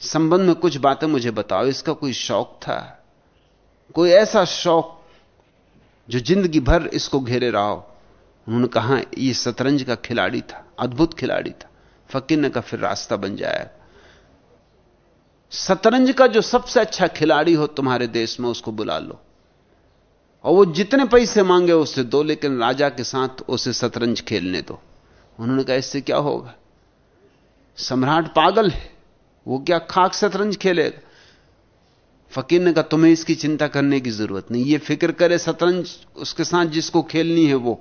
संबंध में कुछ बातें मुझे बताओ। इसका कोई शौक था? कोई ऐसा शौक जो ज़िंदगी भर इसको घेरे रहा हो? उन्होंने कहा यह शतरंज का खिलाड़ी था, अद्भुत खिलाड़ी था। फकीर ने कहा, फिर रास्ता बन जाएगा। शतरंज का जो सबसे अच्छा खिलाड़ी हो तुम्हारे देश में, उसको बुला लो। और वो जितने पैसे मांगे उससे दो, लेकिन राजा के साथ उसे शतरंज खेलने दो। उन्होंने कहा, इससे क्या होगा? सम्राट पागल है। वो क्या खाक शतरंज खेलेगा? फकीर ने कहा, तुम्हें इसकी चिंता करने की ज़रूरत नहीं। ये फ़िक्र करे शतरंज, उसके साथ जिसको खेलनी है वो।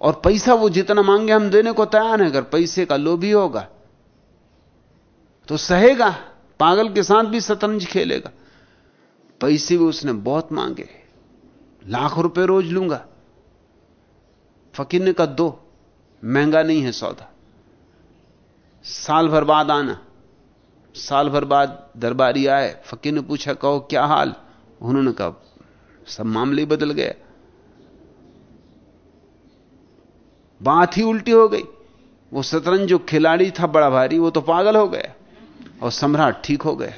और पैसा वो जितना मांगे, हम देने को तैयार है। अगर पैसे का लोभी होगा तो सहेगा। पागल के साथ भी शतरंज खेलेगा। पैसे भी उसने बहुत मांगे। लाख रुपए रोज लूँगा। फकीर ने कहा, दो, महँगा नहीं है सौदा। साल भर बाद आना। साल भर बाद दरबारी आए। फकीर ने पूछा, कहो, क्या हाल? उन्होंने कहा, सब मामले बदल गया बात ही उल्टी हो गई। वो शतरंज जो खिलाड़ी था, बड़ा भारी, वो तो पागल हो गया। और सम्राट ठीक हो गए।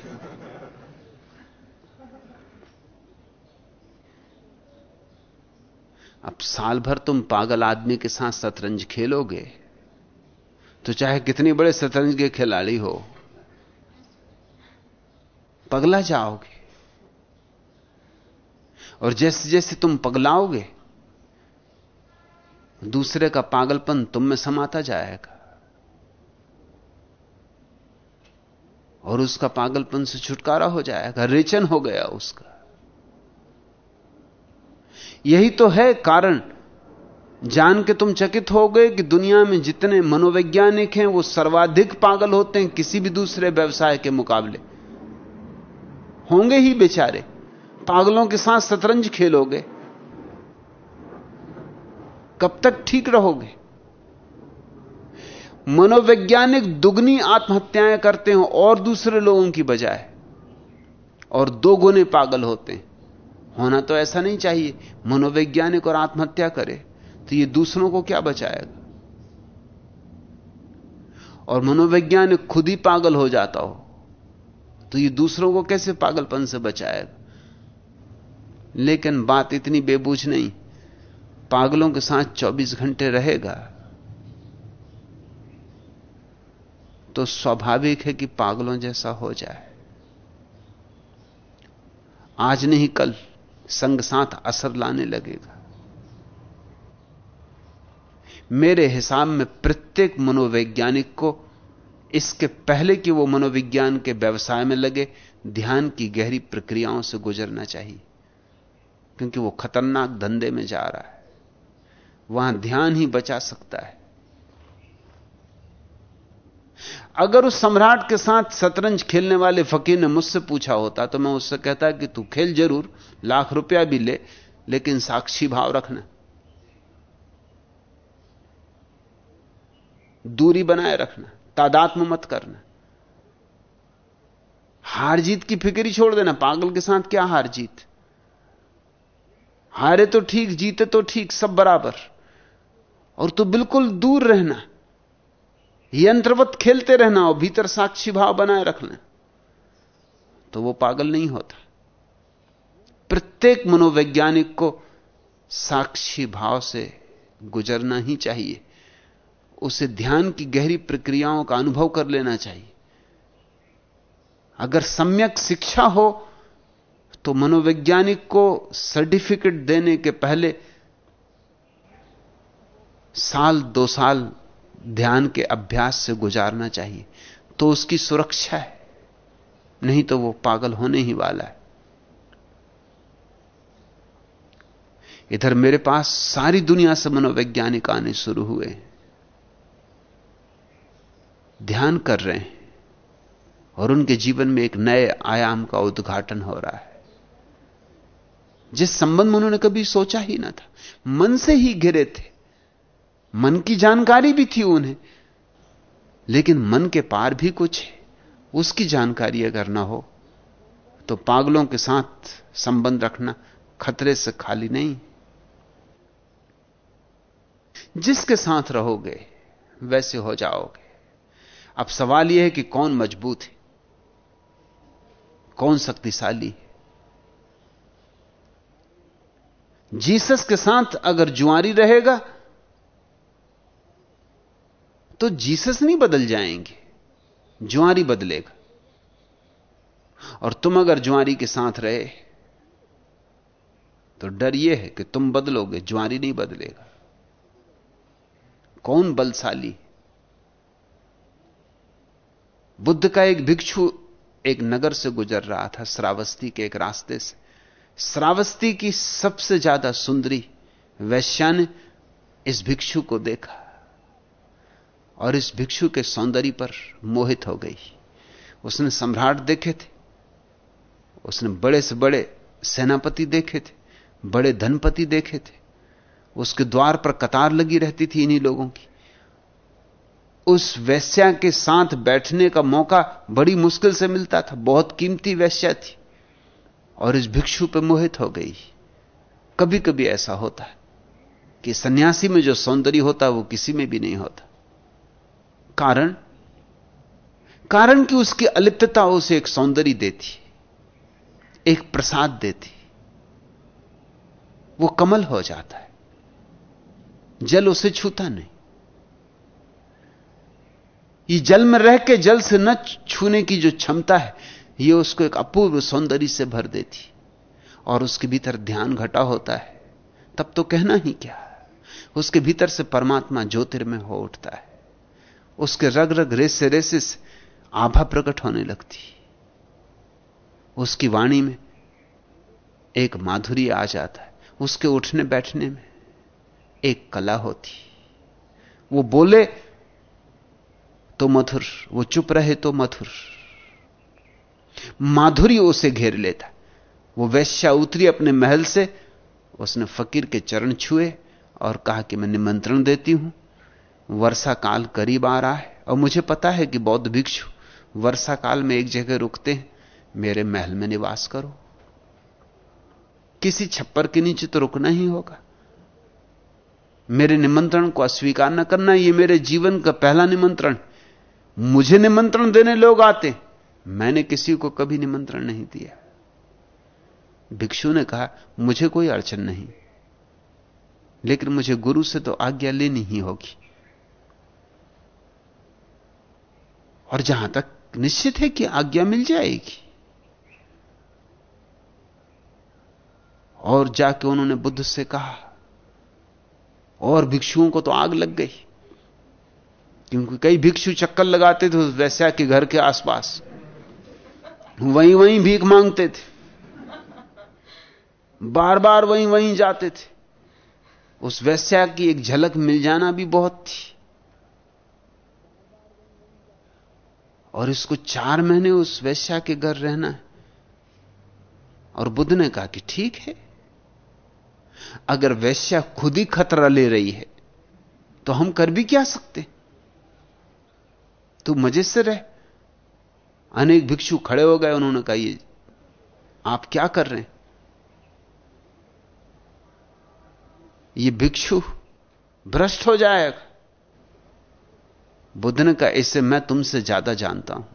अब साल भर तुम पागल आदमी के साथ शतरंज खेलोगे तो चाहे कितने बड़े शतरंज के खिलाड़ी हो, पगला जाओगे। और जैसे जैसे तुम पगलाओगे, दूसरे का पागलपन तुम में समाता जाएगा। और उसका पागलपन से छुटकारा हो जाएगा रेचन हो गया उसका। यही तो है कारण। जान के तुम चकित हो गए कि दुनिया में जितने मनोवैज्ञानिक हैं, वो सर्वाधिक पागल होते हैं किसी भी दूसरे व्यवसाय के मुकाबले। होंगे ही बेचारे। पागलों के साथ शतरंज खेलोगे। कब तक ठीक रहोगे? मनोवैज्ञानिक दुगनी आत्महत्याएँ करते हैं और दूसरे लोगों की बजाय। और दो गुने पागल होते हैं। होना तो ऐसा नहीं चाहिए। मनोवैज्ञानिक और आत्महत्या करे तो ये दूसरों को क्या बचाएगा? और मनोवैज्ञानिक खुद ही पागल हो जाता हो तो ये दूसरों को कैसे पागलपन से बचाएगा? लेकिन बात इतनी बेबूझ नहीं। पागलों के साथ 24 घंटे रहेगा। तो स्वाभाविक है कि पागलों जैसा हो जाए। आज नहीं, कल संग साथ असर लाने लगेगा। मेरे हिसाब में प्रत्येक मनोवैज्ञानिक को इसके पहले कि वो मनोविज्ञान के व्यवसाय में लगे, ध्यान की गहरी प्रक्रियाओं से गुजरना चाहिए। क्योंकि वो खतरनाक धंधे में जा रहा है। वहाँ ध्यान ही बचा सकता है। अगर उस सम्राट के साथ शतरंज खेलने वाले फकीर ने मुझसे पूछा होता तो मैं उससे कहता कि तू खेल ज़रूर, लाख रुपया भी ले, लेकिन साक्षी भाव रखना। दूरी बनाए रखना तादात्म मत करना। हार जीत की फ़िक्र ही छोड़ देना, पागल के साथ क्या हार जीत? हारे तो ठीक, जीते तो ठीक, सब बराबर। और तू बिल्कुल दूर रहना। यंत्रवत खेलते रहना और भीतर साक्षी भाव बनाए रखना। तो वो पागल नहीं होता। प्रत्येक मनोवैज्ञानिक को साक्षी भाव से गुजरना ही चाहिए। उसे ध्यान की गहरी प्रक्रियाओं का अनुभव कर लेना चाहिए। अगर सम्यक शिक्षा हो तो मनोवैज्ञानिक को सर्टिफिकेट देने के पहले साल, दो साल ध्यान के अभ्यास से गुजारना चाहिए। तो उसकी सुरक्षा है। नहीं तो वो पागल होने ही वाला है। इधर मेरे पास सारी दुनिया से मनोवैज्ञानिक आने शुरू हुए ध्यान कर रहे हैं। और उनके जीवन में एक नए आयाम का उद्घाटन हो रहा है। जिस संबंध में उन्होंने कभी सोचा ही ना था। मन से ही घिरे थे। मन की जानकारी भी थी उन्हें। लेकिन मन के पार भी कुछ है। उसकी जानकारी अगर ना हो तो पागलों के साथ संबंध रखना खतरे से खाली नहीं। जिसके साथ रहोगे, वैसे हो जाओगे। अब सवाल यह है कि कौन मज़बूत है? कौन शक्तिशाली है? जीसस के साथ अगर जुआरी रहेगा तो जीसस नहीं बदल जाएँगे जुआरी बदलेगा। और तुम अगर ज्वारी के साथ रहे तो डर यह है कि तुम बदलोगे, ज्वारी नहीं बदलेगा। कौन बलशाली? बुद्ध का एक भिक्षु एक नगर से गुजर रहा था, श्रावस्ती के एक रास्ते से। श्रावस्ती की सबसे ज़्यादा सुंदरी वैश्या ने इस भिक्षु को देखा। और इस भिक्षु के सौंदर्य पर मोहित हो गई। उसने सम्राट देखे थे। उसने बड़े से बड़े सेनापति देखे थे। बड़े धनपति देखे थे। उसके द्वार पर कतार लगी रहती थी इन्हीं लोगों की। उस वैश्या के साथ बैठने का मौका बड़ी मुश्किल से मिलता था। बहुत कीमती वैश्या थी। और इस भिक्षु पर मोहित हो गई। कभी कभी ऐसा होता है कि सन्यासी में जो सौंदर्य होता है, वो किसी में भी नहीं होता। कारण? कारण कि उसकी अलिप्तता उसे एक सौंदर्य देती, एक प्रसाद देती। वो कमल हो जाता है। जल उसे छूता नहीं। ये जल में रह के जल से न छूने की जो क्षमता है, ये उसको एक अपूर्व सौंदर्य से भर देती। और उसके भीतर ध्यान घटा होता है। तब तो कहना ही क्या? उसके भीतर से परमात्मा ज्योतिर्मय हो उठता है। उसके रग रग, रेसे रेसे से आभा प्रकट होने लगती। उसकी वाणी में एक माधुरी आ जाता है। उसके उठने बैठने में एक कला होती। वो बोले तो मधुर, वो चुप रहे तो मधुर। माधुरी उसे घेर लेता। वो वैश्या उतरी अपने महल से। उसने फकीर के चरण छुए और कहा कि, मैं निमंत्रण देती हूँ। वर्षा काल करीब आ रहा है। और मुझे पता है कि बौद्ध भिक्षु वर्षा काल में एक जगह रुकते हैं। मेरे महल में निवास करो। किसी छप्पर के नीचे तो रुकना ही होगा। मेरे निमंत्रण को अस्वीकार न करना यह मेरे जीवन का पहला निमंत्रण। मुझे निमंत्रण देने लोग आते मैंने किसी को कभी निमंत्रण नहीं दिया। भिक्षु ने कहा, मुझे कोई अड़चन नहीं। लेकिन मुझे गुरु से तो आज्ञा लेनी ही होगी। और जहाँ तक निश्चित है कि आज्ञा मिल जाएगी। और जाके उन्होंने बुद्ध से कहा, और भिक्षुओं को तो आग लग गई, क्योंकि कई भिक्षु चक्कर लगाते थे उस वैश्या के घर के आसपास। वहीं वहीं भीख मांगते थे। बार बार वहीं वहीं जाते थे। उस वैश्या की एक झलक मिल जाना भी बहुत थी। और इसको चार महीने उस वैश्या के घर रहना है। और बुद्ध ने कहा कि ठीक है, अगर वैश्या खुद ही खतरा ले रही है तो हम कर भी क्या सकते? तू मज़े से रह। अनेक भिक्षु खड़े हो गए, उन्होंने कहा, ये आप क्या कर रहे हैं? ये भिक्षु भ्रष्ट हो जाएगा। बुद्ध ने कहा इसे मैं तुमसे ज़्यादा जानता हूँ।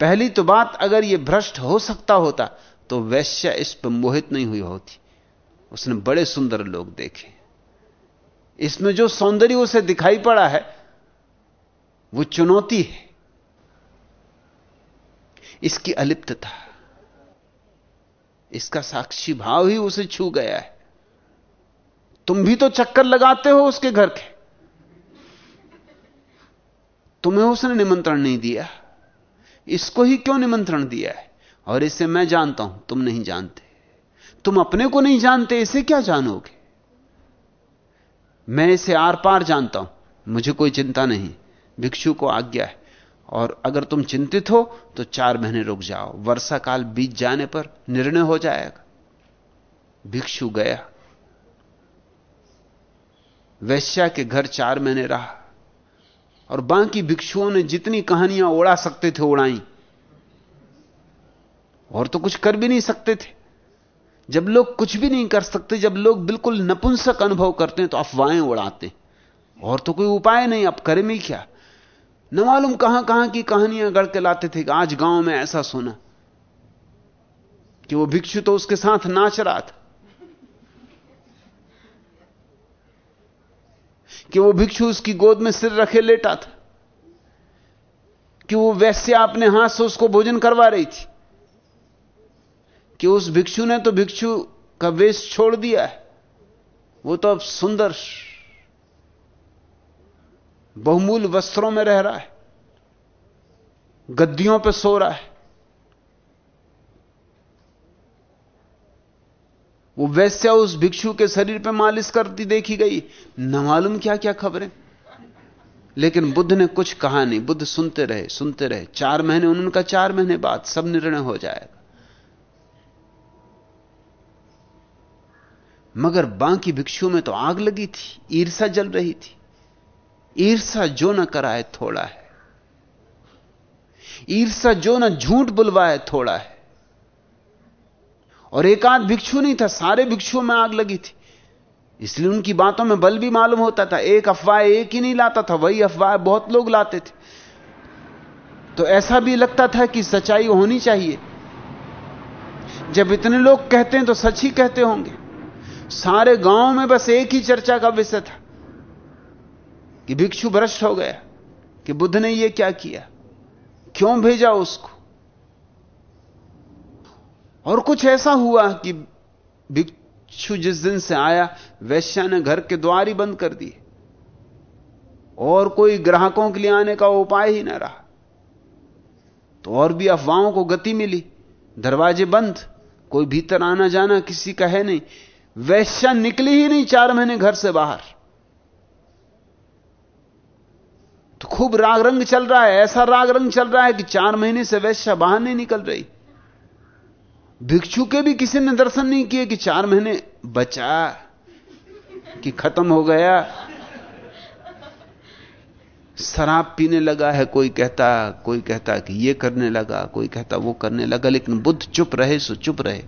पहली तो बात, अगर यह भ्रष्ट हो सकता होता तो वैश्य इस पर मोहित नहीं हुई होती। उसने बड़े सुंदर लोग देखे। इसमें जो सौंदर्य उसे दिखाई पड़ा है, वो चुनौती है। इसकी अलिप्तता, इसका साक्षी भाव ही उसे छू गया है। तुम भी तो चक्कर लगाते हो उसके घर के। तुम्हें उसने निमंत्रण नहीं दिया। इसको ही क्यों निमंत्रण दिया है? और इसे मैं जानता हूँ, तुम नहीं जानते। तुम अपने को नहीं जानते, इसे क्या जानोगे? मैं इसे आर पार जानता हूँ, मुझे कोई चिंता नहीं, भिक्षु को आज्ञा है। और अगर तुम चिंतित हो तो चार महीने रुक जाओ, वर्षा काल बीत जाने पर निर्णय हो जाएगा। भिक्षु गया। वैश्या के घर चार महीने रहा। और बाकी भिक्षुओं ने जितनी कहानियाँ उड़ा सकते थे उड़ाई। और तो कुछ कर भी नहीं सकते थे। जब लोग कुछ भी नहीं कर सकते, जब लोग बिल्कुल नपुंसक अनुभव करते हैं तो अफवाहें उड़ाते और तो कोई उपाय नहीं, अब करें में क्या? न मालूम कहाँ कहाँ की कहानियाँ गढ़ के लाते थे कि आज गाँव में ऐसा सुना। कि वो भिक्षु तो उसके साथ नाच रहा था। कि वो भिक्षु उसकी गोद में सिर रखे लेटा था। कि वो वैसे अपने हाथ से उसको भोजन करवा रही थी। कि उस भिक्षु ने तो भिक्षु का वेश छोड़ दिया है। वो तो अब सुंदर, बहुमूल वस्त्रों में रह रहा है। गद्दियों पर सो रहा है। वो वैश्या उस भिक्षु के शरीर पे मालिश करती देखी गई। न मालूम क्या क्या खबरें। लेकिन बुद्ध ने कुछ कहा नहीं। बुद्ध सुनते रहे सुनते रहे। चार महीने, उनका चार महीने बाद सब निर्णय हो जाएगा। मगर बाकी भिक्षु में तो आग लगी थी ईर्षा जल रही थी। ईर्षा जो न कराए, थोड़ा है। ईर्षा जो न झूठ बुलवाए, थोड़ा है। और एक आध भिक्षु नहीं था, सारे भिक्षुओं में आग लगी थी। इसलिए उनकी बातों में बल भी मालूम होता था, एक अफवाह एक ही नहीं लाता था, वही अफवाह बहुत लोग लाते थे। तो ऐसा भी लगता था कि सच्चाई होनी चाहिए। जब इतने लोग कहते हैं तो सच ही कहते होंगे। सारे गाँव में बस एक ही चर्चा का विषय था, कि भिक्षु भ्रष्ट हो गया, कि बुद्ध ने यह क्या किया? क्यों भेजा उसको? और कुछ ऐसा हुआ कि भिक्षु जिस दिन से आया, वैश्या ने घर के द्वार ही बंद कर दिए। और कोई ग्राहकों के लिए आने का उपाय ही ना रहा। तो और भी अफवाहों को गति मिली। दरवाजे बंद, कोई भीतर आना जाना किसी का है नहीं। वैश्या निकली ही नहीं चार महीने घर से बाहर। तो खूब राग रंग चल रहा है, ऐसा राग रंग चल रहा है कि चार महीने से वैश्या बाहर नहीं निकल रही। भिक्षु के भी किसी ने दर्शन नहीं किए कि चार महीने बचा, कि खत्म हो गया। शराब पीने लगा है, कोई कहता कोई कहता कि ये करने लगा, कोई कहता वो करने लगा, लेकिन बुद्ध चुप रहे, सो चुप रहे।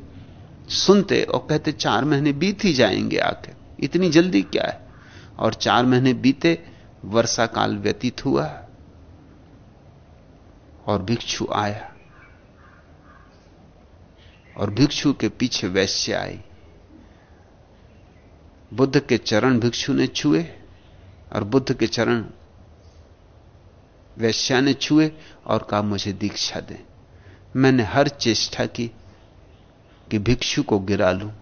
सुनते और कहते, चार महीने बीत ही जाएँगे आखिर, इतनी जल्दी क्या है? और चार महीने बीते वर्षा काल व्यतीत हुआ, और भिक्षु आया। और भिक्षु के पीछे वैश्य आई। बुद्ध के चरण भिक्षु ने छुए और बुद्ध के चरण वैश्या ने छुए और कहा, मुझे दीक्षा दे। मैंने हर चेष्टा की कि भिक्षु को गिरा लूँ।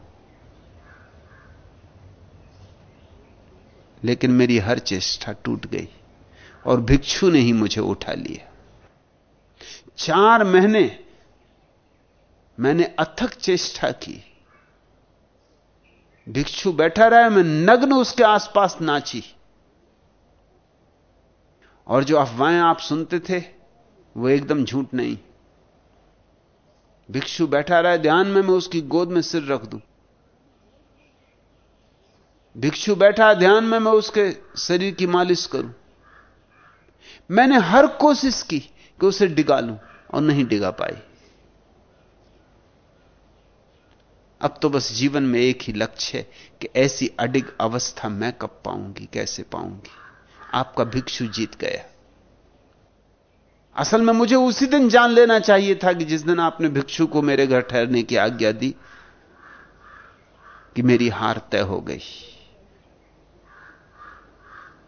लेकिन मेरी हर चेष्टा टूट गई और भिक्षु ने ही मुझे उठा लिया। चार महीने मैंने अथक चेष्टा की। भिक्षु बैठा रहा मैं नग्न उसके आसपास नाची। और जो अफवाहें आप सुनते थे, वो एकदम झूठ नहीं। भिक्षु बैठा रहा ध्यान में मैं उसकी गोद में सिर रख दूँ। भिक्षु बैठा ध्यान में मैं उसके शरीर की मालिश करूँ। मैंने हर कोशिश की कि उसे डिगा लूँ और नहीं डिगा पाई। अब तो बस जीवन में एक ही लक्ष्य है कि ऐसी अडिग अवस्था मैं कब पाऊँगी, कैसे पाऊँगी? आपका भिक्षु जीत गया। असल में मुझे उसी दिन जान लेना चाहिए था कि जिस दिन आपने भिक्षु को मेरे घर ठहरने की आज्ञा दी, कि मेरी हार तय हो गई।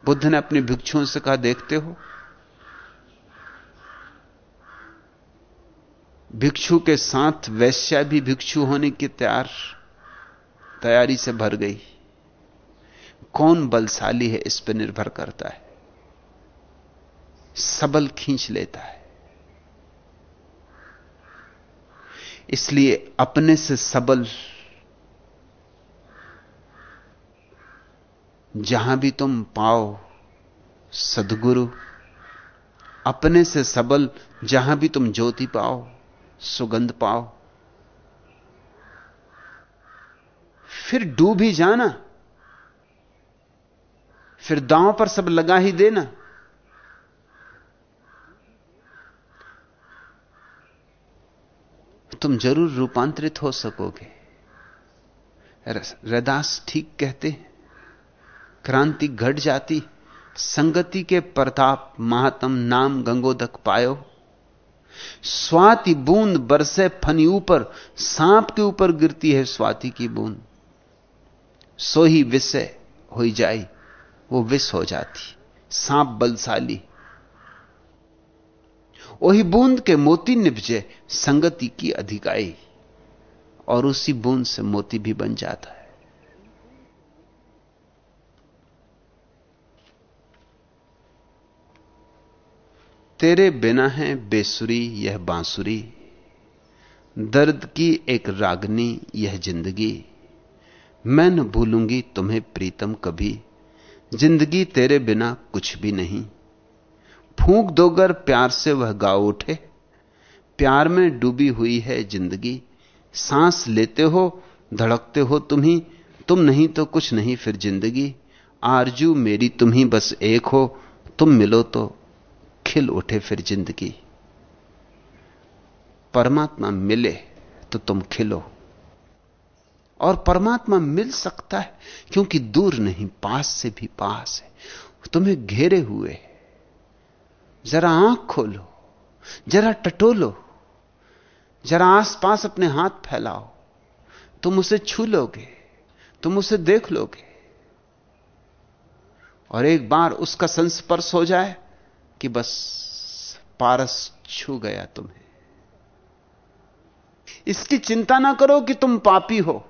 बुद्ध ने अपने भिक्षुओं से कहा, देखते हो भिक्षु के साथ वैश्या भी भिक्षु होने की तैयार, तैयारी से भर गई। कौन बलशाली है इस पर निर्भर करता है? सबल खींच लेता है। इसलिए अपने से सबल, जहाँ भी तुम पाओ सदगुरु, अपने से सबल, जहाँ भी तुम ज्योति पाओ सुगंध पाओ। फिर डूब ही जाना। फिर दांव पर सब लगा ही देना। तुम ज़रूर रूपांतरित हो सकोगे। रदास ठीक कहते क्रांति घट जाती। संगति के प्रताप, महात्म नाम गंगोदक पायो। स्वाति बूंद बरसे फनी ऊपर, सांप के ऊपर गिरती है स्वाति की बूंद। सो ही विषय हो जाई वो विष हो जाती। सांप बलशाली। वही बूंद के मोती निपजे संगति की अधिकाई। और उसी बूंद से मोती भी बन जाता है। तेरे बिना है बेसुरी यह बांसुरी। दर्द की एक रागनी यह ज़िंदगी। मैं न भूलूँगी तुम्हें प्रीतम कभी। ज़िंदगी तेरे बिना कुछ भी नहीं। फूंक दोगर प्यार से वह गा उठे। प्यार में डूबी हुई है ज़िंदगी। सांस लेते हो, धड़कते हो तुम ही तुम नहीं तो कुछ नहीं फिर ज़िंदगी। आरज़ू मेरी तुम ही बस एक हो। तुम मिलो तो खिल उठे फिर ज़िंदगी। परमात्मा मिले तो तुम खिलो। और परमात्मा मिल सकता है क्योंकि दूर नहीं, पास से भी पास है। तुम्हें घेरे हुए, जरा आँख खोलो, जरा टटोलो, जरा आसपास अपने हाथ फैलाओ। तुम उसे छू लोगे, तुम उसे देख लोगे। और एक बार उसका संस्पर्श हो जाए कि बस पारस छू गया तुम्हें। इसकी चिंता ना करो कि तुम पापी हो।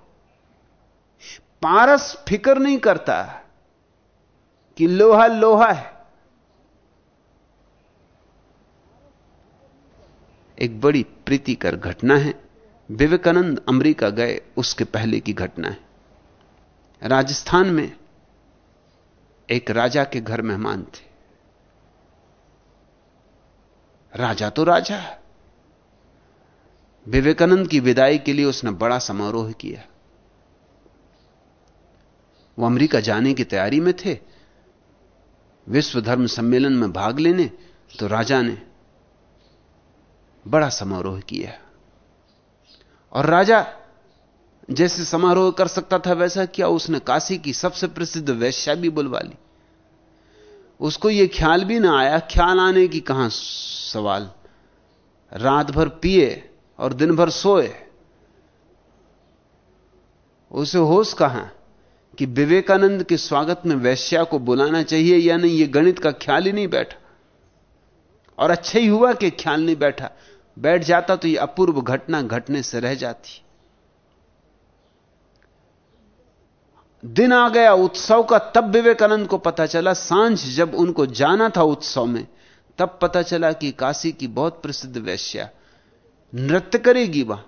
पारस फ़िक्र नहीं करता कि लोहा लोहा है। एक बड़ी प्रीतिकर घटना है। विवेकानंद अमेरिका गए, उसके पहले की घटना है। राजस्थान में एक राजा के घर मेहमान थे। राजा तो राजा है। विवेकानंद की विदाई के लिए उसने बड़ा समारोह किया। वो अमेरिका जाने की तैयारी में थे। विश्व धर्म सम्मेलन में भाग लेने तो राजा ने बड़ा समारोह किया। और राजा जैसे समारोह कर सकता था वैसा किया। उसने काशी की सबसे प्रसिद्ध वैश्या भी बुलवा ली उसको यह ख्याल भी ना आया, ख्याल आने की कहाँ सवाल? रात भर पिए और दिन भर सोए। उसे होश कहाँ कि विवेकानंद के स्वागत में वैश्या को बुलाना चाहिए या नहीं यह गणित का ख्याल ही नहीं बैठा। और अच्छा ही हुआ कि ख्याल नहीं बैठा। बैठ जाता तो यह अपूर्व घटना घटने से रह जाती। दिन आ गया उत्सव का, तब विवेकानंद को पता चला, साँझ जब उनको जाना था उत्सव में, तब पता चला कि काशी की बहुत प्रसिद्ध वैश्या, नृत्य करेगी वहाँ।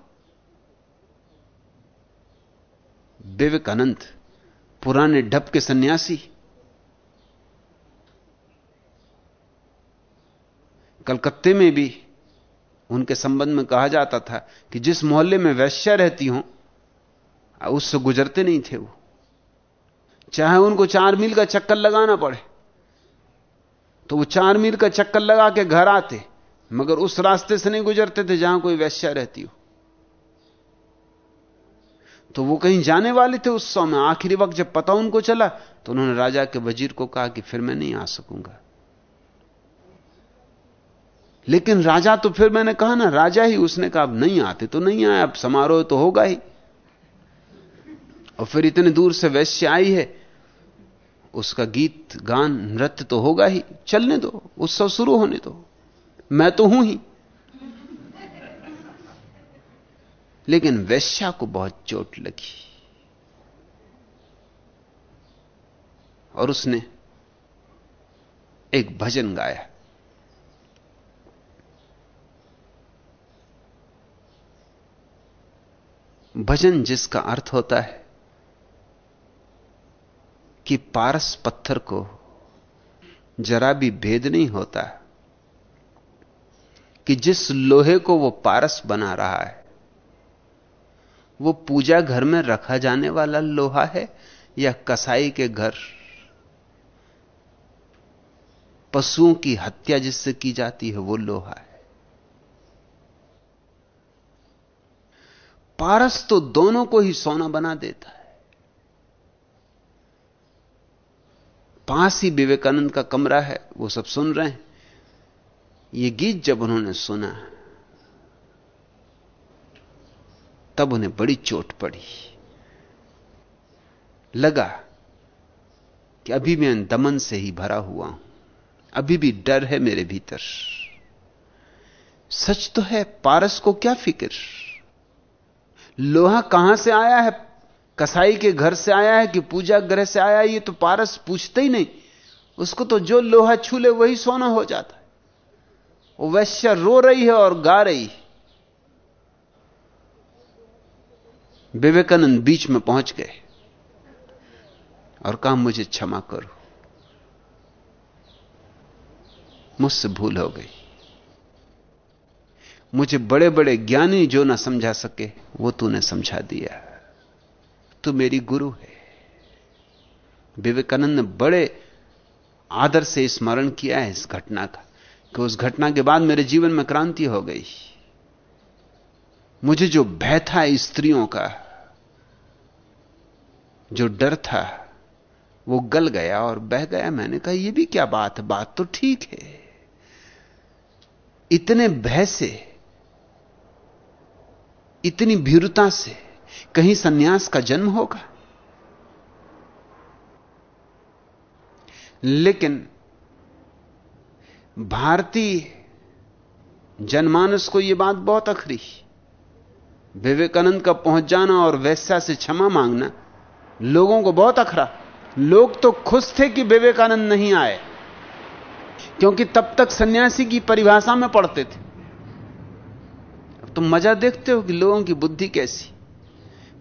विवेकानंद, पुराने ढप के सन्यासी। कलकत्ते में भी उनके संबंध में कहा जाता था कि जिस मोहल्ले में वैश्या रहती हो उससे गुजरते नहीं थे वो। चाहे उनको चार मील का चक्कर लगाना पड़े तो वो चार मील का चक्कर लगा के घर आते, मगर उस रास्ते से नहीं गुजरते थे जहाँ कोई वैश्या रहती हो। तो वो कहीं जाने वाले थे उस समय, आखिरी वक्त जब पता उनको चला तो उन्होंने राजा के वज़ीर को कहा कि फिर मैं नहीं आ सकूँगा। लेकिन राजा तो फिर मैंने कहा ना, राजा ही, उसने कहा, अब नहीं आते तो नहीं आए, अब समारोह तो होगा ही। और फिर इतने दूर से वैश्य आई है उसका गीत, गान, नृत्य तो होगा ही, चलने दो, उत्सव शुरू होने दो। मैं तो हूँ ही। लेकिन वैश्या को बहुत चोट लगी। और उसने एक भजन गाया। भजन जिसका अर्थ होता है कि पारस पत्थर को जरा भी भेद नहीं होता कि जिस लोहे को वो पारस बना रहा है, वो पूजा घर में रखा जाने वाला लोहा है या कसाई के घर, पशुओं की हत्या जिससे की जाती है वो लोहा है। पारस तो दोनों को ही सोना बना देता है। पास ही विवेकानंद का कमरा है, वो सब सुन रहे हैं। ये गीत जब उन्होंने सुना, तब उन्हें बड़ी चोट पड़ी। लगा कि अभी मैं दमन से ही भरा हुआ हूँ, अभी भी डर है मेरे भीतर। सच तो है, पारस को क्या फ़िक्र? लोहा कहाँ से आया है? कसाई के घर से आया है कि पूजा ग्रह से आया है, ये तो पारस पूछते ही नहीं। उसको तो जो लोहा छूले वही सोना हो जाता है। वो वैश्य रो रही है और गा रही विवेकानंद बीच में पहुँच गए और कहा, मुझे क्षमा करो। मुझसे भूल हो गई। मुझे बड़े बड़े ज्ञानी जो ना समझा सके, वो तूने समझा दिया तू मेरी गुरु है। विवेकानंद ने बड़े आदर से स्मरण किया है इस घटना का, कि उस घटना के बाद मेरे जीवन में क्रांति हो गई। मुझे जो भय था स्त्रियों का, जो डर था, वो गल गया और बह गया। मैंने कहा, ये भी क्या बात है बात तो ठीक है। इतने भय से, इतनी भीरुता से कहीं सन्यास का जन्म होगा। लेकिन भारतीय जनमानस को यह बात बहुत अखरी। विवेकानंद का पहुँच जाना और वैसा से क्षमा मांगना लोगों को बहुत अखरा। लोग तो खुश थे कि विवेकानंद नहीं आए, क्योंकि तब तक सन्यासी की परिभाषा में पढ़ते थे। तुम मज़ा देखते हो कि लोगों की बुद्धि कैसी।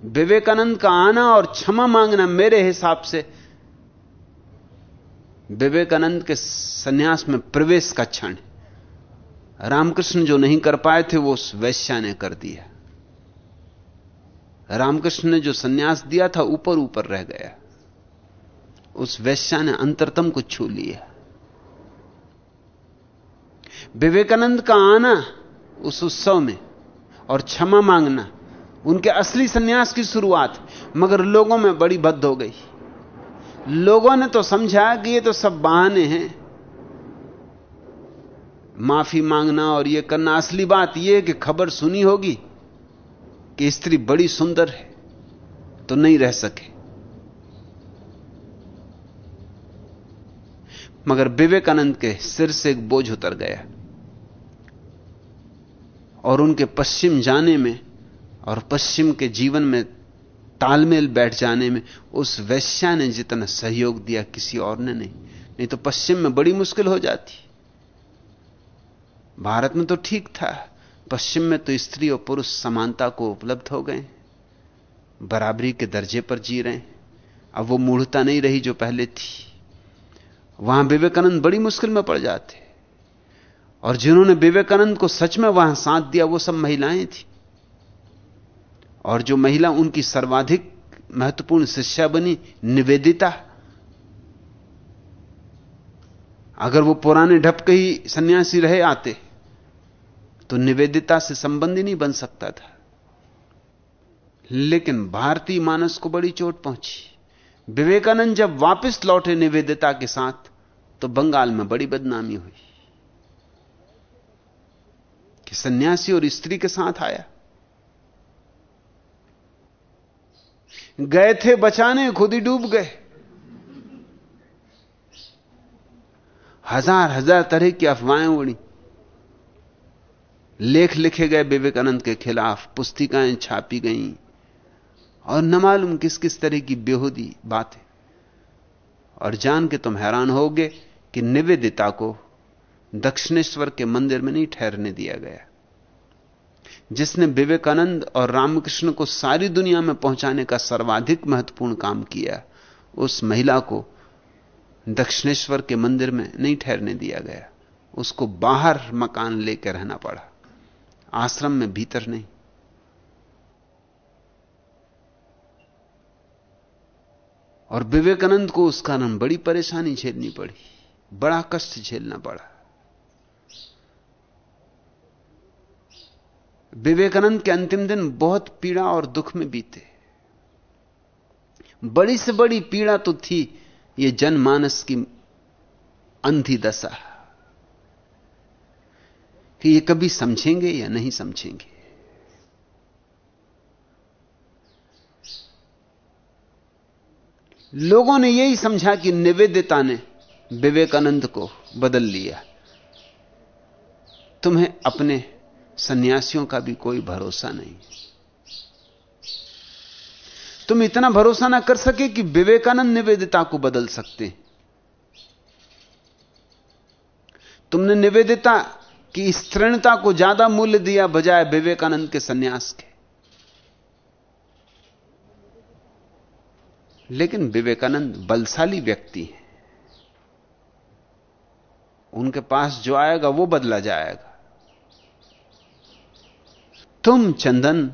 विवेकानंद का आना और क्षमा मांगना मेरे हिसाब से, विवेकानंद के सन्यास में प्रवेश का क्षण रामकृष्ण जो नहीं कर पाए थे, वो उस वैश्या ने कर दिया। रामकृष्ण ने जो सन्यास दिया था, ऊपर ऊपर रह गया। उस वैश्या ने अंतरतम को छू लिया। विवेकानंद का आना उस उत्सव में और क्षमा मांगना उनके असली सन्यास की शुरुआत, मगर लोगों में बड़ी बद्ध हो गई। लोगों ने तो समझा कि ये तो सब बहाने हैं। माफ़ी मांगना और ये करना, असली बात यह कि खबर सुनी होगी कि स्त्री बड़ी सुंदर है तो नहीं रह सके। मगर विवेकानंद के सिर से एक बोझ उतर गया, और उनके पश्चिम जाने में और पश्चिम के जीवन में तालमेल बैठ जाने में उस वैश्या ने जितना सहयोग दिया, किसी और ने नहीं। नहीं तो पश्चिम में बड़ी मुश्किल हो जाती। भारत में तो ठीक था। पश्चिम में तो स्त्री और पुरुष समानता को उपलब्ध हो गए। बराबरी के दर्जे पर जी रहे हैं। अब वो मूढ़ता नहीं रही जो पहले थी। वहाँ विवेकानंद बड़ी मुश्किल में पड़ जाते। और जिन्होंने विवेकानंद को सच में वहाँ साथ दिया, वो सब महिलाएँ थी। और जो महिला उनकी सर्वाधिक महत्वपूर्ण शिष्या बनी, निवेदिता। अगर वो पुराने ढप के ही सन्यासी रहे आते तो निवेदिता से संबंध ही नहीं बन सकता था। लेकिन भारतीय मानस को बड़ी चोट पहुँची। विवेकानंद जब वापस लौटे निवेदिता के साथ तो बंगाल में बड़ी बदनामी हुई। कि सन्यासी और स्त्री के साथ आया। गए थे बचाने, खुद ही डूब गए। हज़ार हज़ार तरह की अफवाहें उड़ी। लेख लिखे गए विवेकानंद के खिलाफ पुस्तिकाएँ छापी गईं। और न मालूम किस किस तरह की बेहूदी बातें। और जान के तुम हैरान होगे कि निवेदिता को दक्षिणेश्वर के मंदिर में नहीं ठहरने दिया गया। जिसने विवेकानंद और रामकृष्ण को सारी दुनिया में पहुँचाने का सर्वाधिक महत्वपूर्ण काम किया, उस महिला को दक्षिणेश्वर के मंदिर में नहीं ठहरने दिया गया। उसको बाहर मकान लेकर रहना पड़ा। आश्रम में भीतर नहीं। और विवेकानंद को उस कारण बड़ी परेशानी झेलनी पड़ी। बड़ा कष्ट झेलना पड़ा। विवेकानंद के अंतिम दिन बहुत पीड़ा और दुख में बीते। बड़ी से बड़ी पीड़ा तो थी ये जनमानस की अंधी दशा। कि ये कभी समझेंगे या नहीं समझेंगे। लोगों ने यही समझा कि निवेदिता ने विवेकानंद को बदल लिया। तुम्हें अपने सन्यासियों का भी कोई भरोसा नहीं। तुम इतना भरोसा ना कर सके कि विवेकानंद निवेदिता को बदल सकते। तुमने निवेदिता की स्तृणता को ज़्यादा मूल्य दिया बजाय विवेकानंद के सन्यास के। लेकिन विवेकानंद बलशाली व्यक्ति है। उनके पास जो आएगा वो बदला जाएगा। तुम चंदन,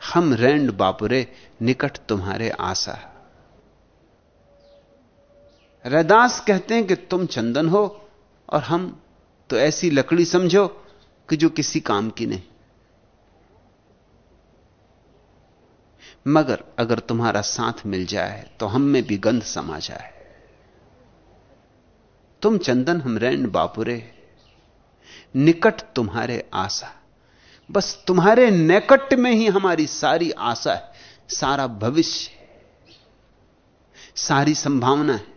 हम रैंड बापुरे, निकट तुम्हारे आशा। रैदास कहते हैं कि तुम चंदन हो, और हम तो ऐसी लकड़ी समझो कि जो किसी काम की नहीं। मगर अगर तुम्हारा साथ मिल जाए तो हम में भी गंध समा जाए। तुम चंदन, हम रैन बापुरे, निकट तुम्हारे आशा। बस तुम्हारे नैकट में ही हमारी सारी आशा है, सारा भविष्य सारी संभावना है।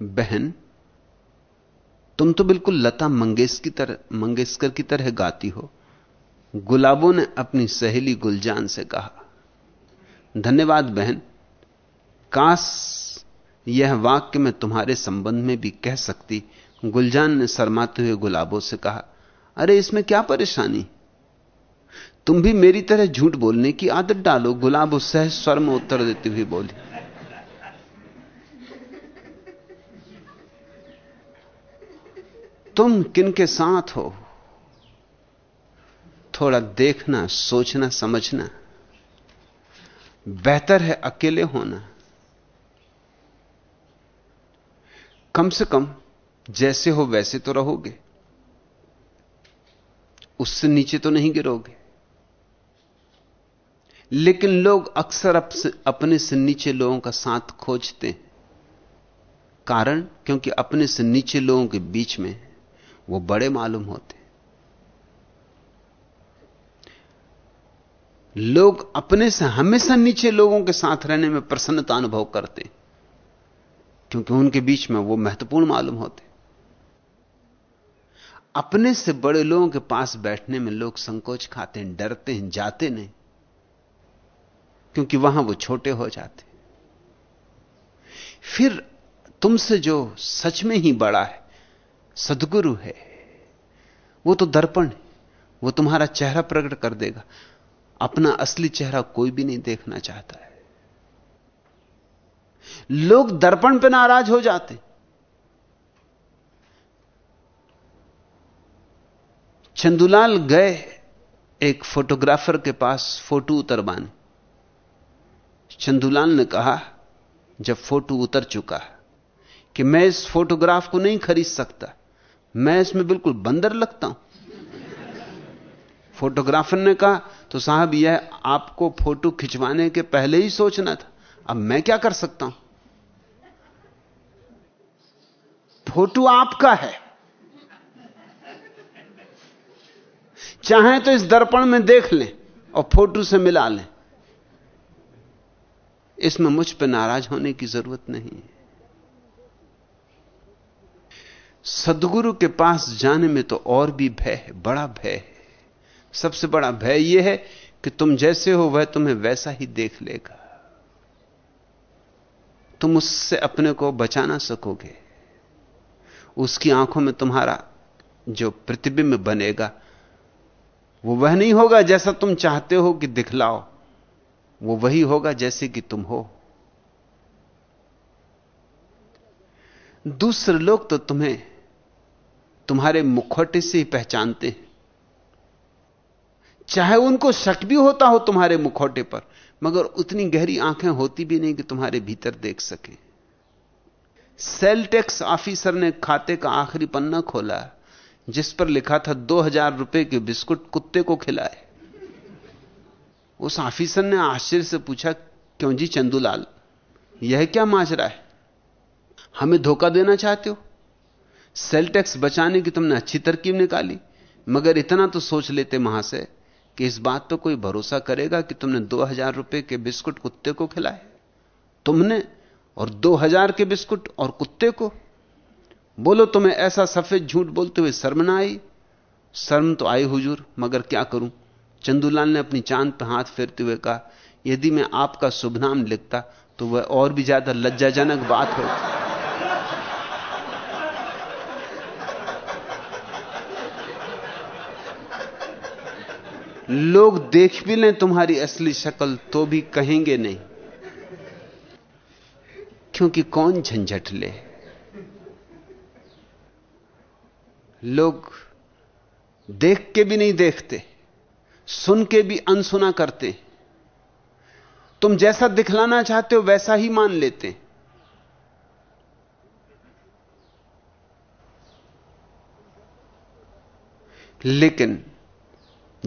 बहन, तुम तो बिल्कुल लता मंगेश की तरह, मंगेशकर की तरह गाती हो। गुलाबों ने अपनी सहेली गुलजान से कहा, धन्यवाद बहन काश यह वाक्य मैं तुम्हारे संबंध में भी कह सकती। गुलजान ने शर्माते हुए गुलाबों से कहा, अरे, इसमें क्या परेशानी? तुम भी मेरी तरह झूठ बोलने की आदत डालो, गुलाब सहज स्वर में उत्तर देती हुई बोली। तुम किन के साथ हो? थोड़ा देखना, सोचना, समझना। बेहतर है अकेले होना। कम से कम जैसे हो वैसे तो रहोगे। उससे नीचे तो नहीं गिरोगे। लेकिन लोग अक्सर अपने से नीचे लोगों का साथ खोजते हैं। कारण? क्योंकि अपने से नीचे लोगों के बीच में वो बड़े मालूम होते लोग अपने से, हमेशा नीचे लोगों के साथ रहने में प्रसन्नता अनुभव करते क्योंकि उनके बीच में वो महत्वपूर्ण मालूम होते। अपने से बड़े लोगों के पास बैठने में लोग संकोच खाते हैं, डरते हैं, जाते नहीं। क्योंकि वहाँ वो छोटे हो जाते फिर तुमसे जो सच में ही बड़ा है, सदगुरु है, वो तो दर्पण है। वो तुम्हारा चेहरा प्रकट कर देगा। अपना असली चेहरा कोई भी नहीं देखना चाहता है। लोग दर्पण पे नाराज़ हो जाते। चंदुलाल गए एक फोटोग्राफर के पास फ़ोटो उतरवाने चंदुलाल ने कहा, जब फ़ोटो उतर चुका कि मैं इस फोटोग्राफ को नहीं खरीद सकता, मैं इसमें बिल्कुल बंदर लगता हूँ। फोटोग्राफर ने कहा तो साहब, यह आपको फ़ोटो खिंचवाने के पहले ही सोचना था, अब मैं क्या कर सकता हूँ? फ़ोटो आपका है। चाहे तो इस दर्पण में देख लें और फ़ोटो से मिला लें। इसमें मुझ पर नाराज़ होने की ज़रूरत नहीं है। सदगुरु के पास जाने में तो और भी भय है, बड़ा भय है। सबसे बड़ा भय यह है कि तुम जैसे हो, वह तुम्हें वैसा ही देख लेगा। तुम उससे अपने को बचा ना सकोगे। उसकी आँखों में तुम्हारा जो प्रतिबिंब बनेगा, वो वह नहीं होगा जैसा तुम चाहते हो कि दिखलाओ। वो वही होगा जैसे कि तुम हो। दूसरे लोग तो तुम्हें तुम्हारे मुखौटे से ही पहचानते हैं। चाहे उनको शक भी होता हो तुम्हारे मुखौटे पर, मगर उतनी गहरी आँखें होती भी नहीं कि तुम्हारे भीतर देख सके। सेल टैक्स ऑफिसर ने खाते का आखिरी पन्ना खोला, जिस पर लिखा था दो हज़ार रुपए के बिस्कुट कुत्ते को खिलाए। उस ऑफिसर ने आश्चर्य से पूछा, क्यों जी चंदूलाल, यह क्या माजरा है? हमें धोखा देना चाहते हो? सेल टैक्स बचाने की तुमने अच्छी तरकीब निकाली, मगर इतना तो सोच लेते वहाँ से कि इस बात पर कोई भरोसा करेगा कि तुमने दो हज़ार रुपए के बिस्कुट कुत्ते को खिलाए। तुमने और दो हज़ार के बिस्कुट और कुत्ते को। बोलो, तुम्हें ऐसा सफ़ेद झूठ बोलते हुए शर्म ना आई? शर्म तो आई हुजूर, मगर क्या करूँ? चंदूलाल ने अपनी चाँद पर हाथ फेरते हुए कहा, यदि मैं आपका शुभ नाम लिखता तो वह और भी ज़्यादा लज्जाजनक बात होती लोग देख भी लें तुम्हारी असली शक्ल तो भी कहेंगे नहीं। क्योंकि कौन झंझट ले? लोग देख के भी नहीं देखते, सुन के भी अनसुना करते। तुम जैसा दिखलाना चाहते हो, वैसा ही मान लेते। लेकिन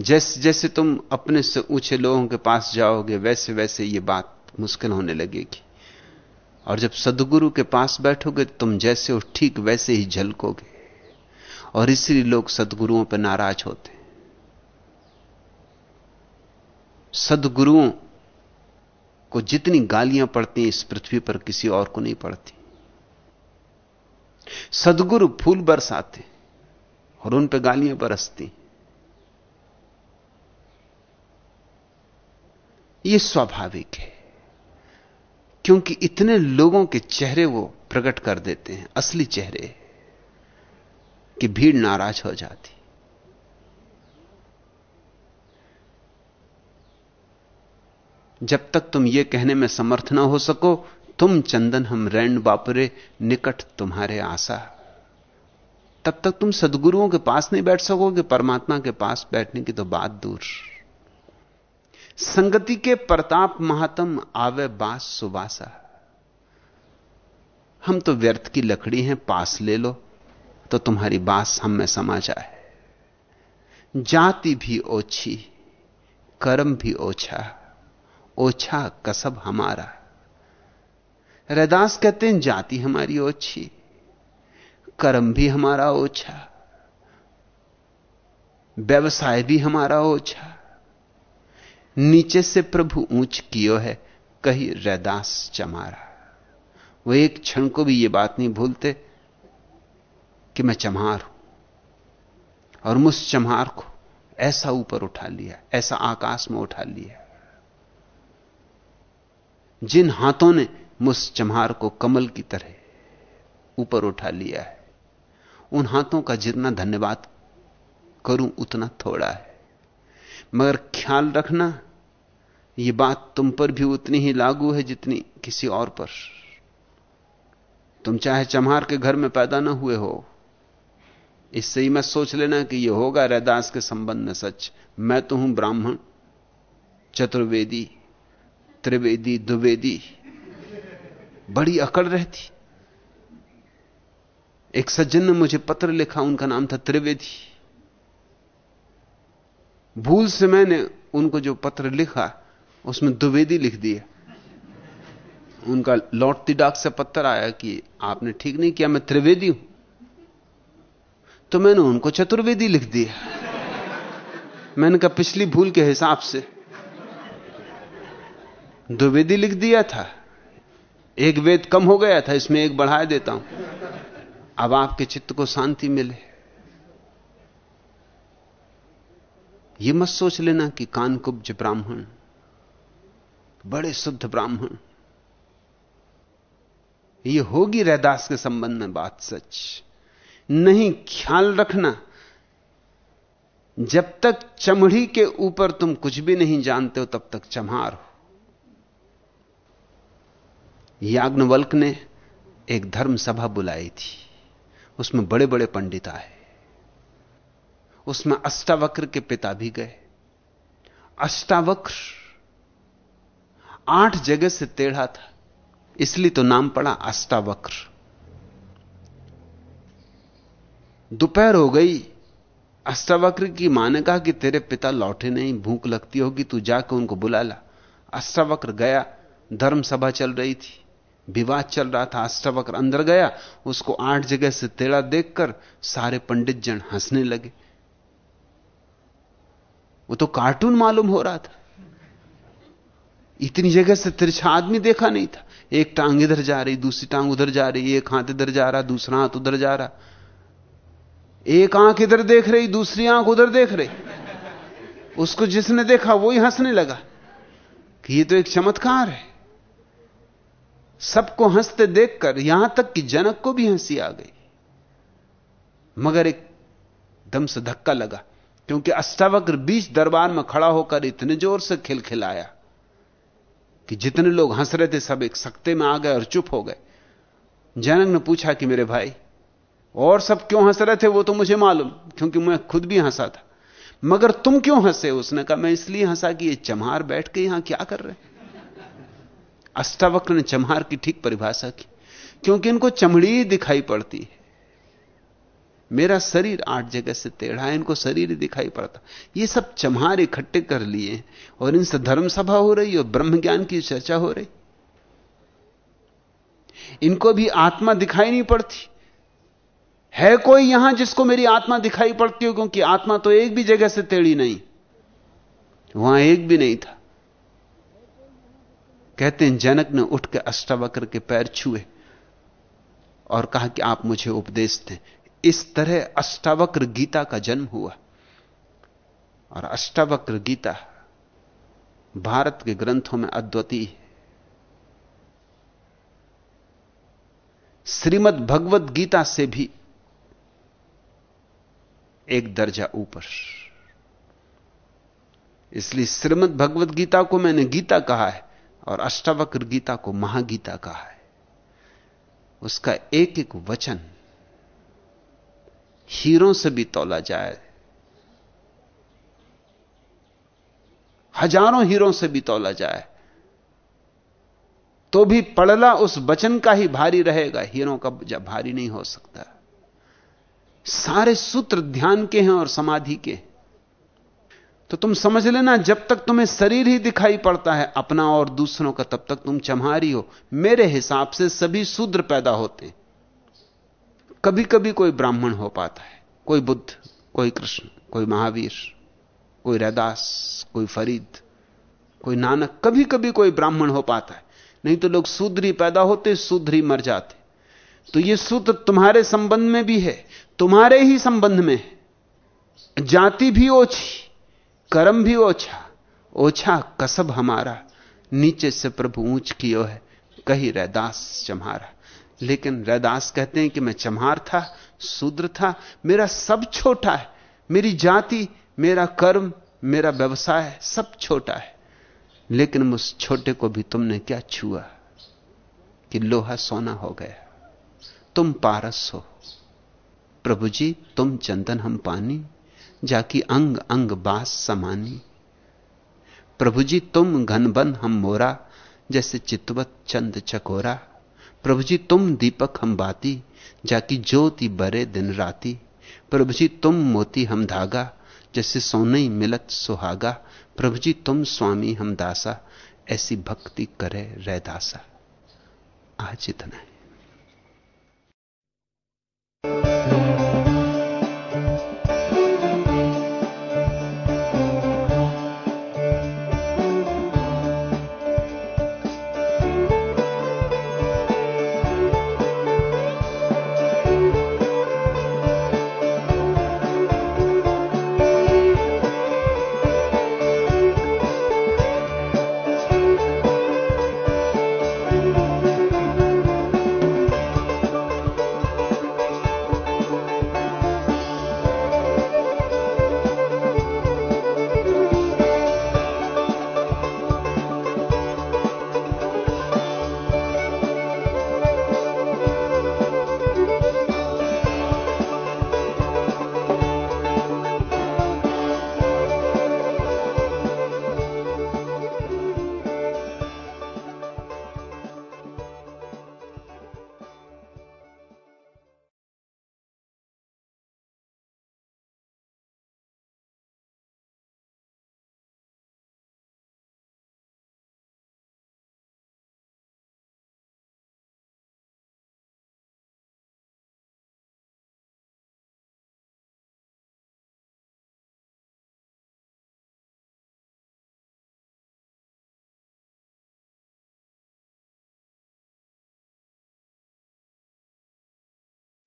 जैसे जैसे तुम अपने से ऊँचे लोगों के पास जाओगे वैसे वैसे ये बात मुश्किल होने लगेगी। और जब सदगुरु के पास बैठोगे, तुम जैसे हो ठीक वैसे ही झलकोगे। और इसलिए लोग सदगुरुओं पर नाराज़ होते सदगुरुओं को जितनी गालियाँ पड़ती इस पृथ्वी पर किसी और को नहीं पड़ती। सदगुरु फूल बरसाते और उन पर गालियाँ बरसती यह स्वाभाविक है। क्योंकि इतने लोगों के चेहरे वो प्रकट कर देते हैं, असली चेहरे, कि भीड़ नाराज़ हो जाती। जब तक तुम ये कहने में समर्थ ना हो सको, तुम चंदन हम रैंड बापरे, निकट तुम्हारे आशा। तब तक तुम सदगुरुओं के पास नहीं बैठ सकोगे, परमात्मा के पास बैठने की तो बात दूर। संगति के प्रताप महात्म आवे बास सुबासा हम तो व्यर्थ की लकड़ी हैं, पास ले लो तो तुम्हारी बास हम में समा जाए। जाति भी ओछी, कर्म भी ओछा ओछा कसब हमारा। रैदास कहते हैं, जाति हमारी ओछी, कर्म भी हमारा ओछा, व्यवसाय भी हमारा ओछा। नीचे से प्रभु ऊंच कियो है, कही रैदास चमारा वो एक क्षण को भी ये बात नहीं भूलते कि मैं चमार हूँ। और मुझ चमार को ऐसा ऊपर उठा लिया, ऐसा आकाश में उठा लिया। जिन हाथों ने मुझ चमार को कमल की तरह ऊपर उठा लिया है, उन हाथों का जितना धन्यवाद करूँ, उतना थोड़ा है। मगर ख्याल रखना यह बात तुम पर भी उतनी ही लागू है जितनी किसी और पर। तुम चाहे चम्हार के घर में पैदा ना हुए हो, इससे ही मैं सोच लेना कि यह होगा रैदास के संबंध में सच। मैं तो हूँ ब्राह्मण, चतुर्वेदी, त्रिवेदी, द्विवेदी। बड़ी अकड़ रहती। एक सज्जन ने मुझे पत्र लिखा, उनका नाम था त्रिवेदी। भूल से मैंने उनको जो पत्र लिखा, उसमें द्विवेदी लिख दिया। उनका लौटती डाक से पत्र आया कि आपने ठीक नहीं किया, मैं त्रिवेदी हूँ। तो मैंने उनको चतुर्वेदी लिख दिया। मैंने कहा, पिछली भूल के हिसाब से। द्विवेदी लिख दिया था। एक वेद कम हो गया था, इसमें एक बढ़ा देता हूँ। अब आपके चित्त को शांति मिले। यह मत सोच लेना कि कानकुब्ज ब्राह्मण, बड़े शुद्ध ब्राह्मण। यह होगी रैदास के संबंध में बात सच। नहीं, ख्याल रखना, जब तक चमड़ी के ऊपर तुम कुछ भी नहीं जानते हो, तब तक चम्हार हो। याग्नवल्क ने एक धर्म सभा बुलाई थी, उसमें बड़े बड़े पंडित आए। उसमें अष्टावक्र के पिता भी गए। अष्टावक्र आठ जगह से टेढ़ा था, इसलिए तो नाम पड़ा अष्टावक्र। दोपहर हो गई, अष्टावक्र की माँ ने कहा कि तेरे पिता लौटे नहीं, भूख लगती होगी, तू जाकर उनको बुला ला। अष्टावक्र गया धर्म सभा चल रही थी, विवाद चल रहा था, अष्टावक्र अंदर गया, उसको आठ जगह से तेड़ा देखकर सारे पंडित जन हंसने लगे। वो तो कार्टून मालूम हो रहा था। इतनी जगह से तिरछा आदमी देखा नहीं था। एक टांग इधर जा रही, दूसरी टांग उधर जा रही, एक हाथ इधर जा रहा, दूसरा हाथ उधर जा रहा। एक आँख इधर देख रही, दूसरी आँख उधर देख रही। उसको जिसने देखा, वही हंसने लगा कि ये तो एक चमत्कार है। सबको हँसते देखकर यहाँ तक कि जनक को भी हँसी आ गई। मगर एक दम से धक्का लगा। क्योंकि अष्टावक्र बीच दरबार में खड़ा होकर इतने ज़ोर से खिलखिलाया कि जितने लोग हंस रहे थे सब एक सकते में आ गए और चुप हो गए। जनक ने पूछा कि मेरे भाई, और सब क्यों हंस रहे थे वो तो मुझे मालूम, क्योंकि मैं खुद भी हंसा था। मगर तुम क्यों हंसे? उसने कहा, मैं इसलिए हंसा कि ये चमहार बैठ के यहाँ क्या कर रहे अष्टावक्र ने चमार की ठीक परिभाषा की, क्योंकि इनको चमड़ी दिखाई पड़ती है। मेरा शरीर आठ जगह से टेढ़ा है, इनको शरीर ही दिखाई पड़ता। ये सब चमहार इकट्ठे कर लिए और इनसे धर्म सभा हो रही और ब्रह्म ज्ञान की चर्चा हो रही। इनको भी आत्मा दिखाई नहीं पड़ती। है कोई यहाँ जिसको मेरी आत्मा दिखाई पड़ती हो, क्योंकि आत्मा तो एक भी जगह से टेढ़ी नहीं। वहाँ एक भी नहीं था। कहते हैं, जनक ने उठ के अष्टावक्र के पैर छुए और कहा कि आप मुझे उपदेश दें। इस तरह अष्टावक्र गीता का जन्म हुआ। और अष्टावक्र गीता भारत के ग्रंथों में अद्वितीय है। श्रीमद भगवत गीता से भी एक दर्जा ऊपर। इसलिए श्रीमद भगवत गीता को मैंने गीता कहा है और अष्टावक्र गीता को महागीता कहा है। उसका एक एक वचन हीरों से भी तोला जाए। हज़ारों हीरों से भी तोला जाए। तो भी पड़ला उस वचन का ही भारी रहेगा। हीरों का जब भारी नहीं हो सकता। सारे सूत्र ध्यान के हैं और समाधि के। तो तुम समझ लेना, जब तक तुम्हें शरीर ही दिखाई पड़ता है, अपना और दूसरों का, तब तक तुम चमहारी हो। मेरे हिसाब से सभी शूद्र पैदा होते। हैं कभी कभी कोई ब्राह्मण हो पाता है। कोई बुद्ध, कोई कृष्ण, कोई महावीर, कोई रैदास, कोई फरीद, कोई नानक कभी कभी कोई ब्राह्मण हो पाता है। नहीं तो लोग शूद्र ही पैदा होते शूद्र ही मर जाते। तो यह सूत्र तुम्हारे संबंध में भी है, तुम्हारे ही संबंध में है। जाति भी ओछी, कर्म भी ओछा ओछा कसब हमारा, नीचे से प्रभु ऊंच कियो है, कही रैदास चम्हारा लेकिन रैदास कहते हैं कि मैं चम्हार था, शूद्र था, मेरा सब छोटा है, मेरी जाति, मेरा कर्म, मेरा व्यवसाय सब छोटा है। लेकिन उस छोटे को भी तुमने क्या छुआ कि लोहा सोना हो गया? तुम पारस हो। प्रभु जी, तुम चंदन हम पानी, जाकी अंग अंग बास समानी। प्रभु जी, तुम घनबन हम मोरा, जैसे चितवत चंद चकोरा। प्रभु जी, तुम दीपक हम बाती, जाकी ज्योति बरे दिन राती। प्रभु जी, तुम मोती हम धागा, जैसे सोनई मिलत सुहागा। प्रभु जी, तुम स्वामी हम दासा, ऐसी भक्ति करे रह दासा। आज इतना है।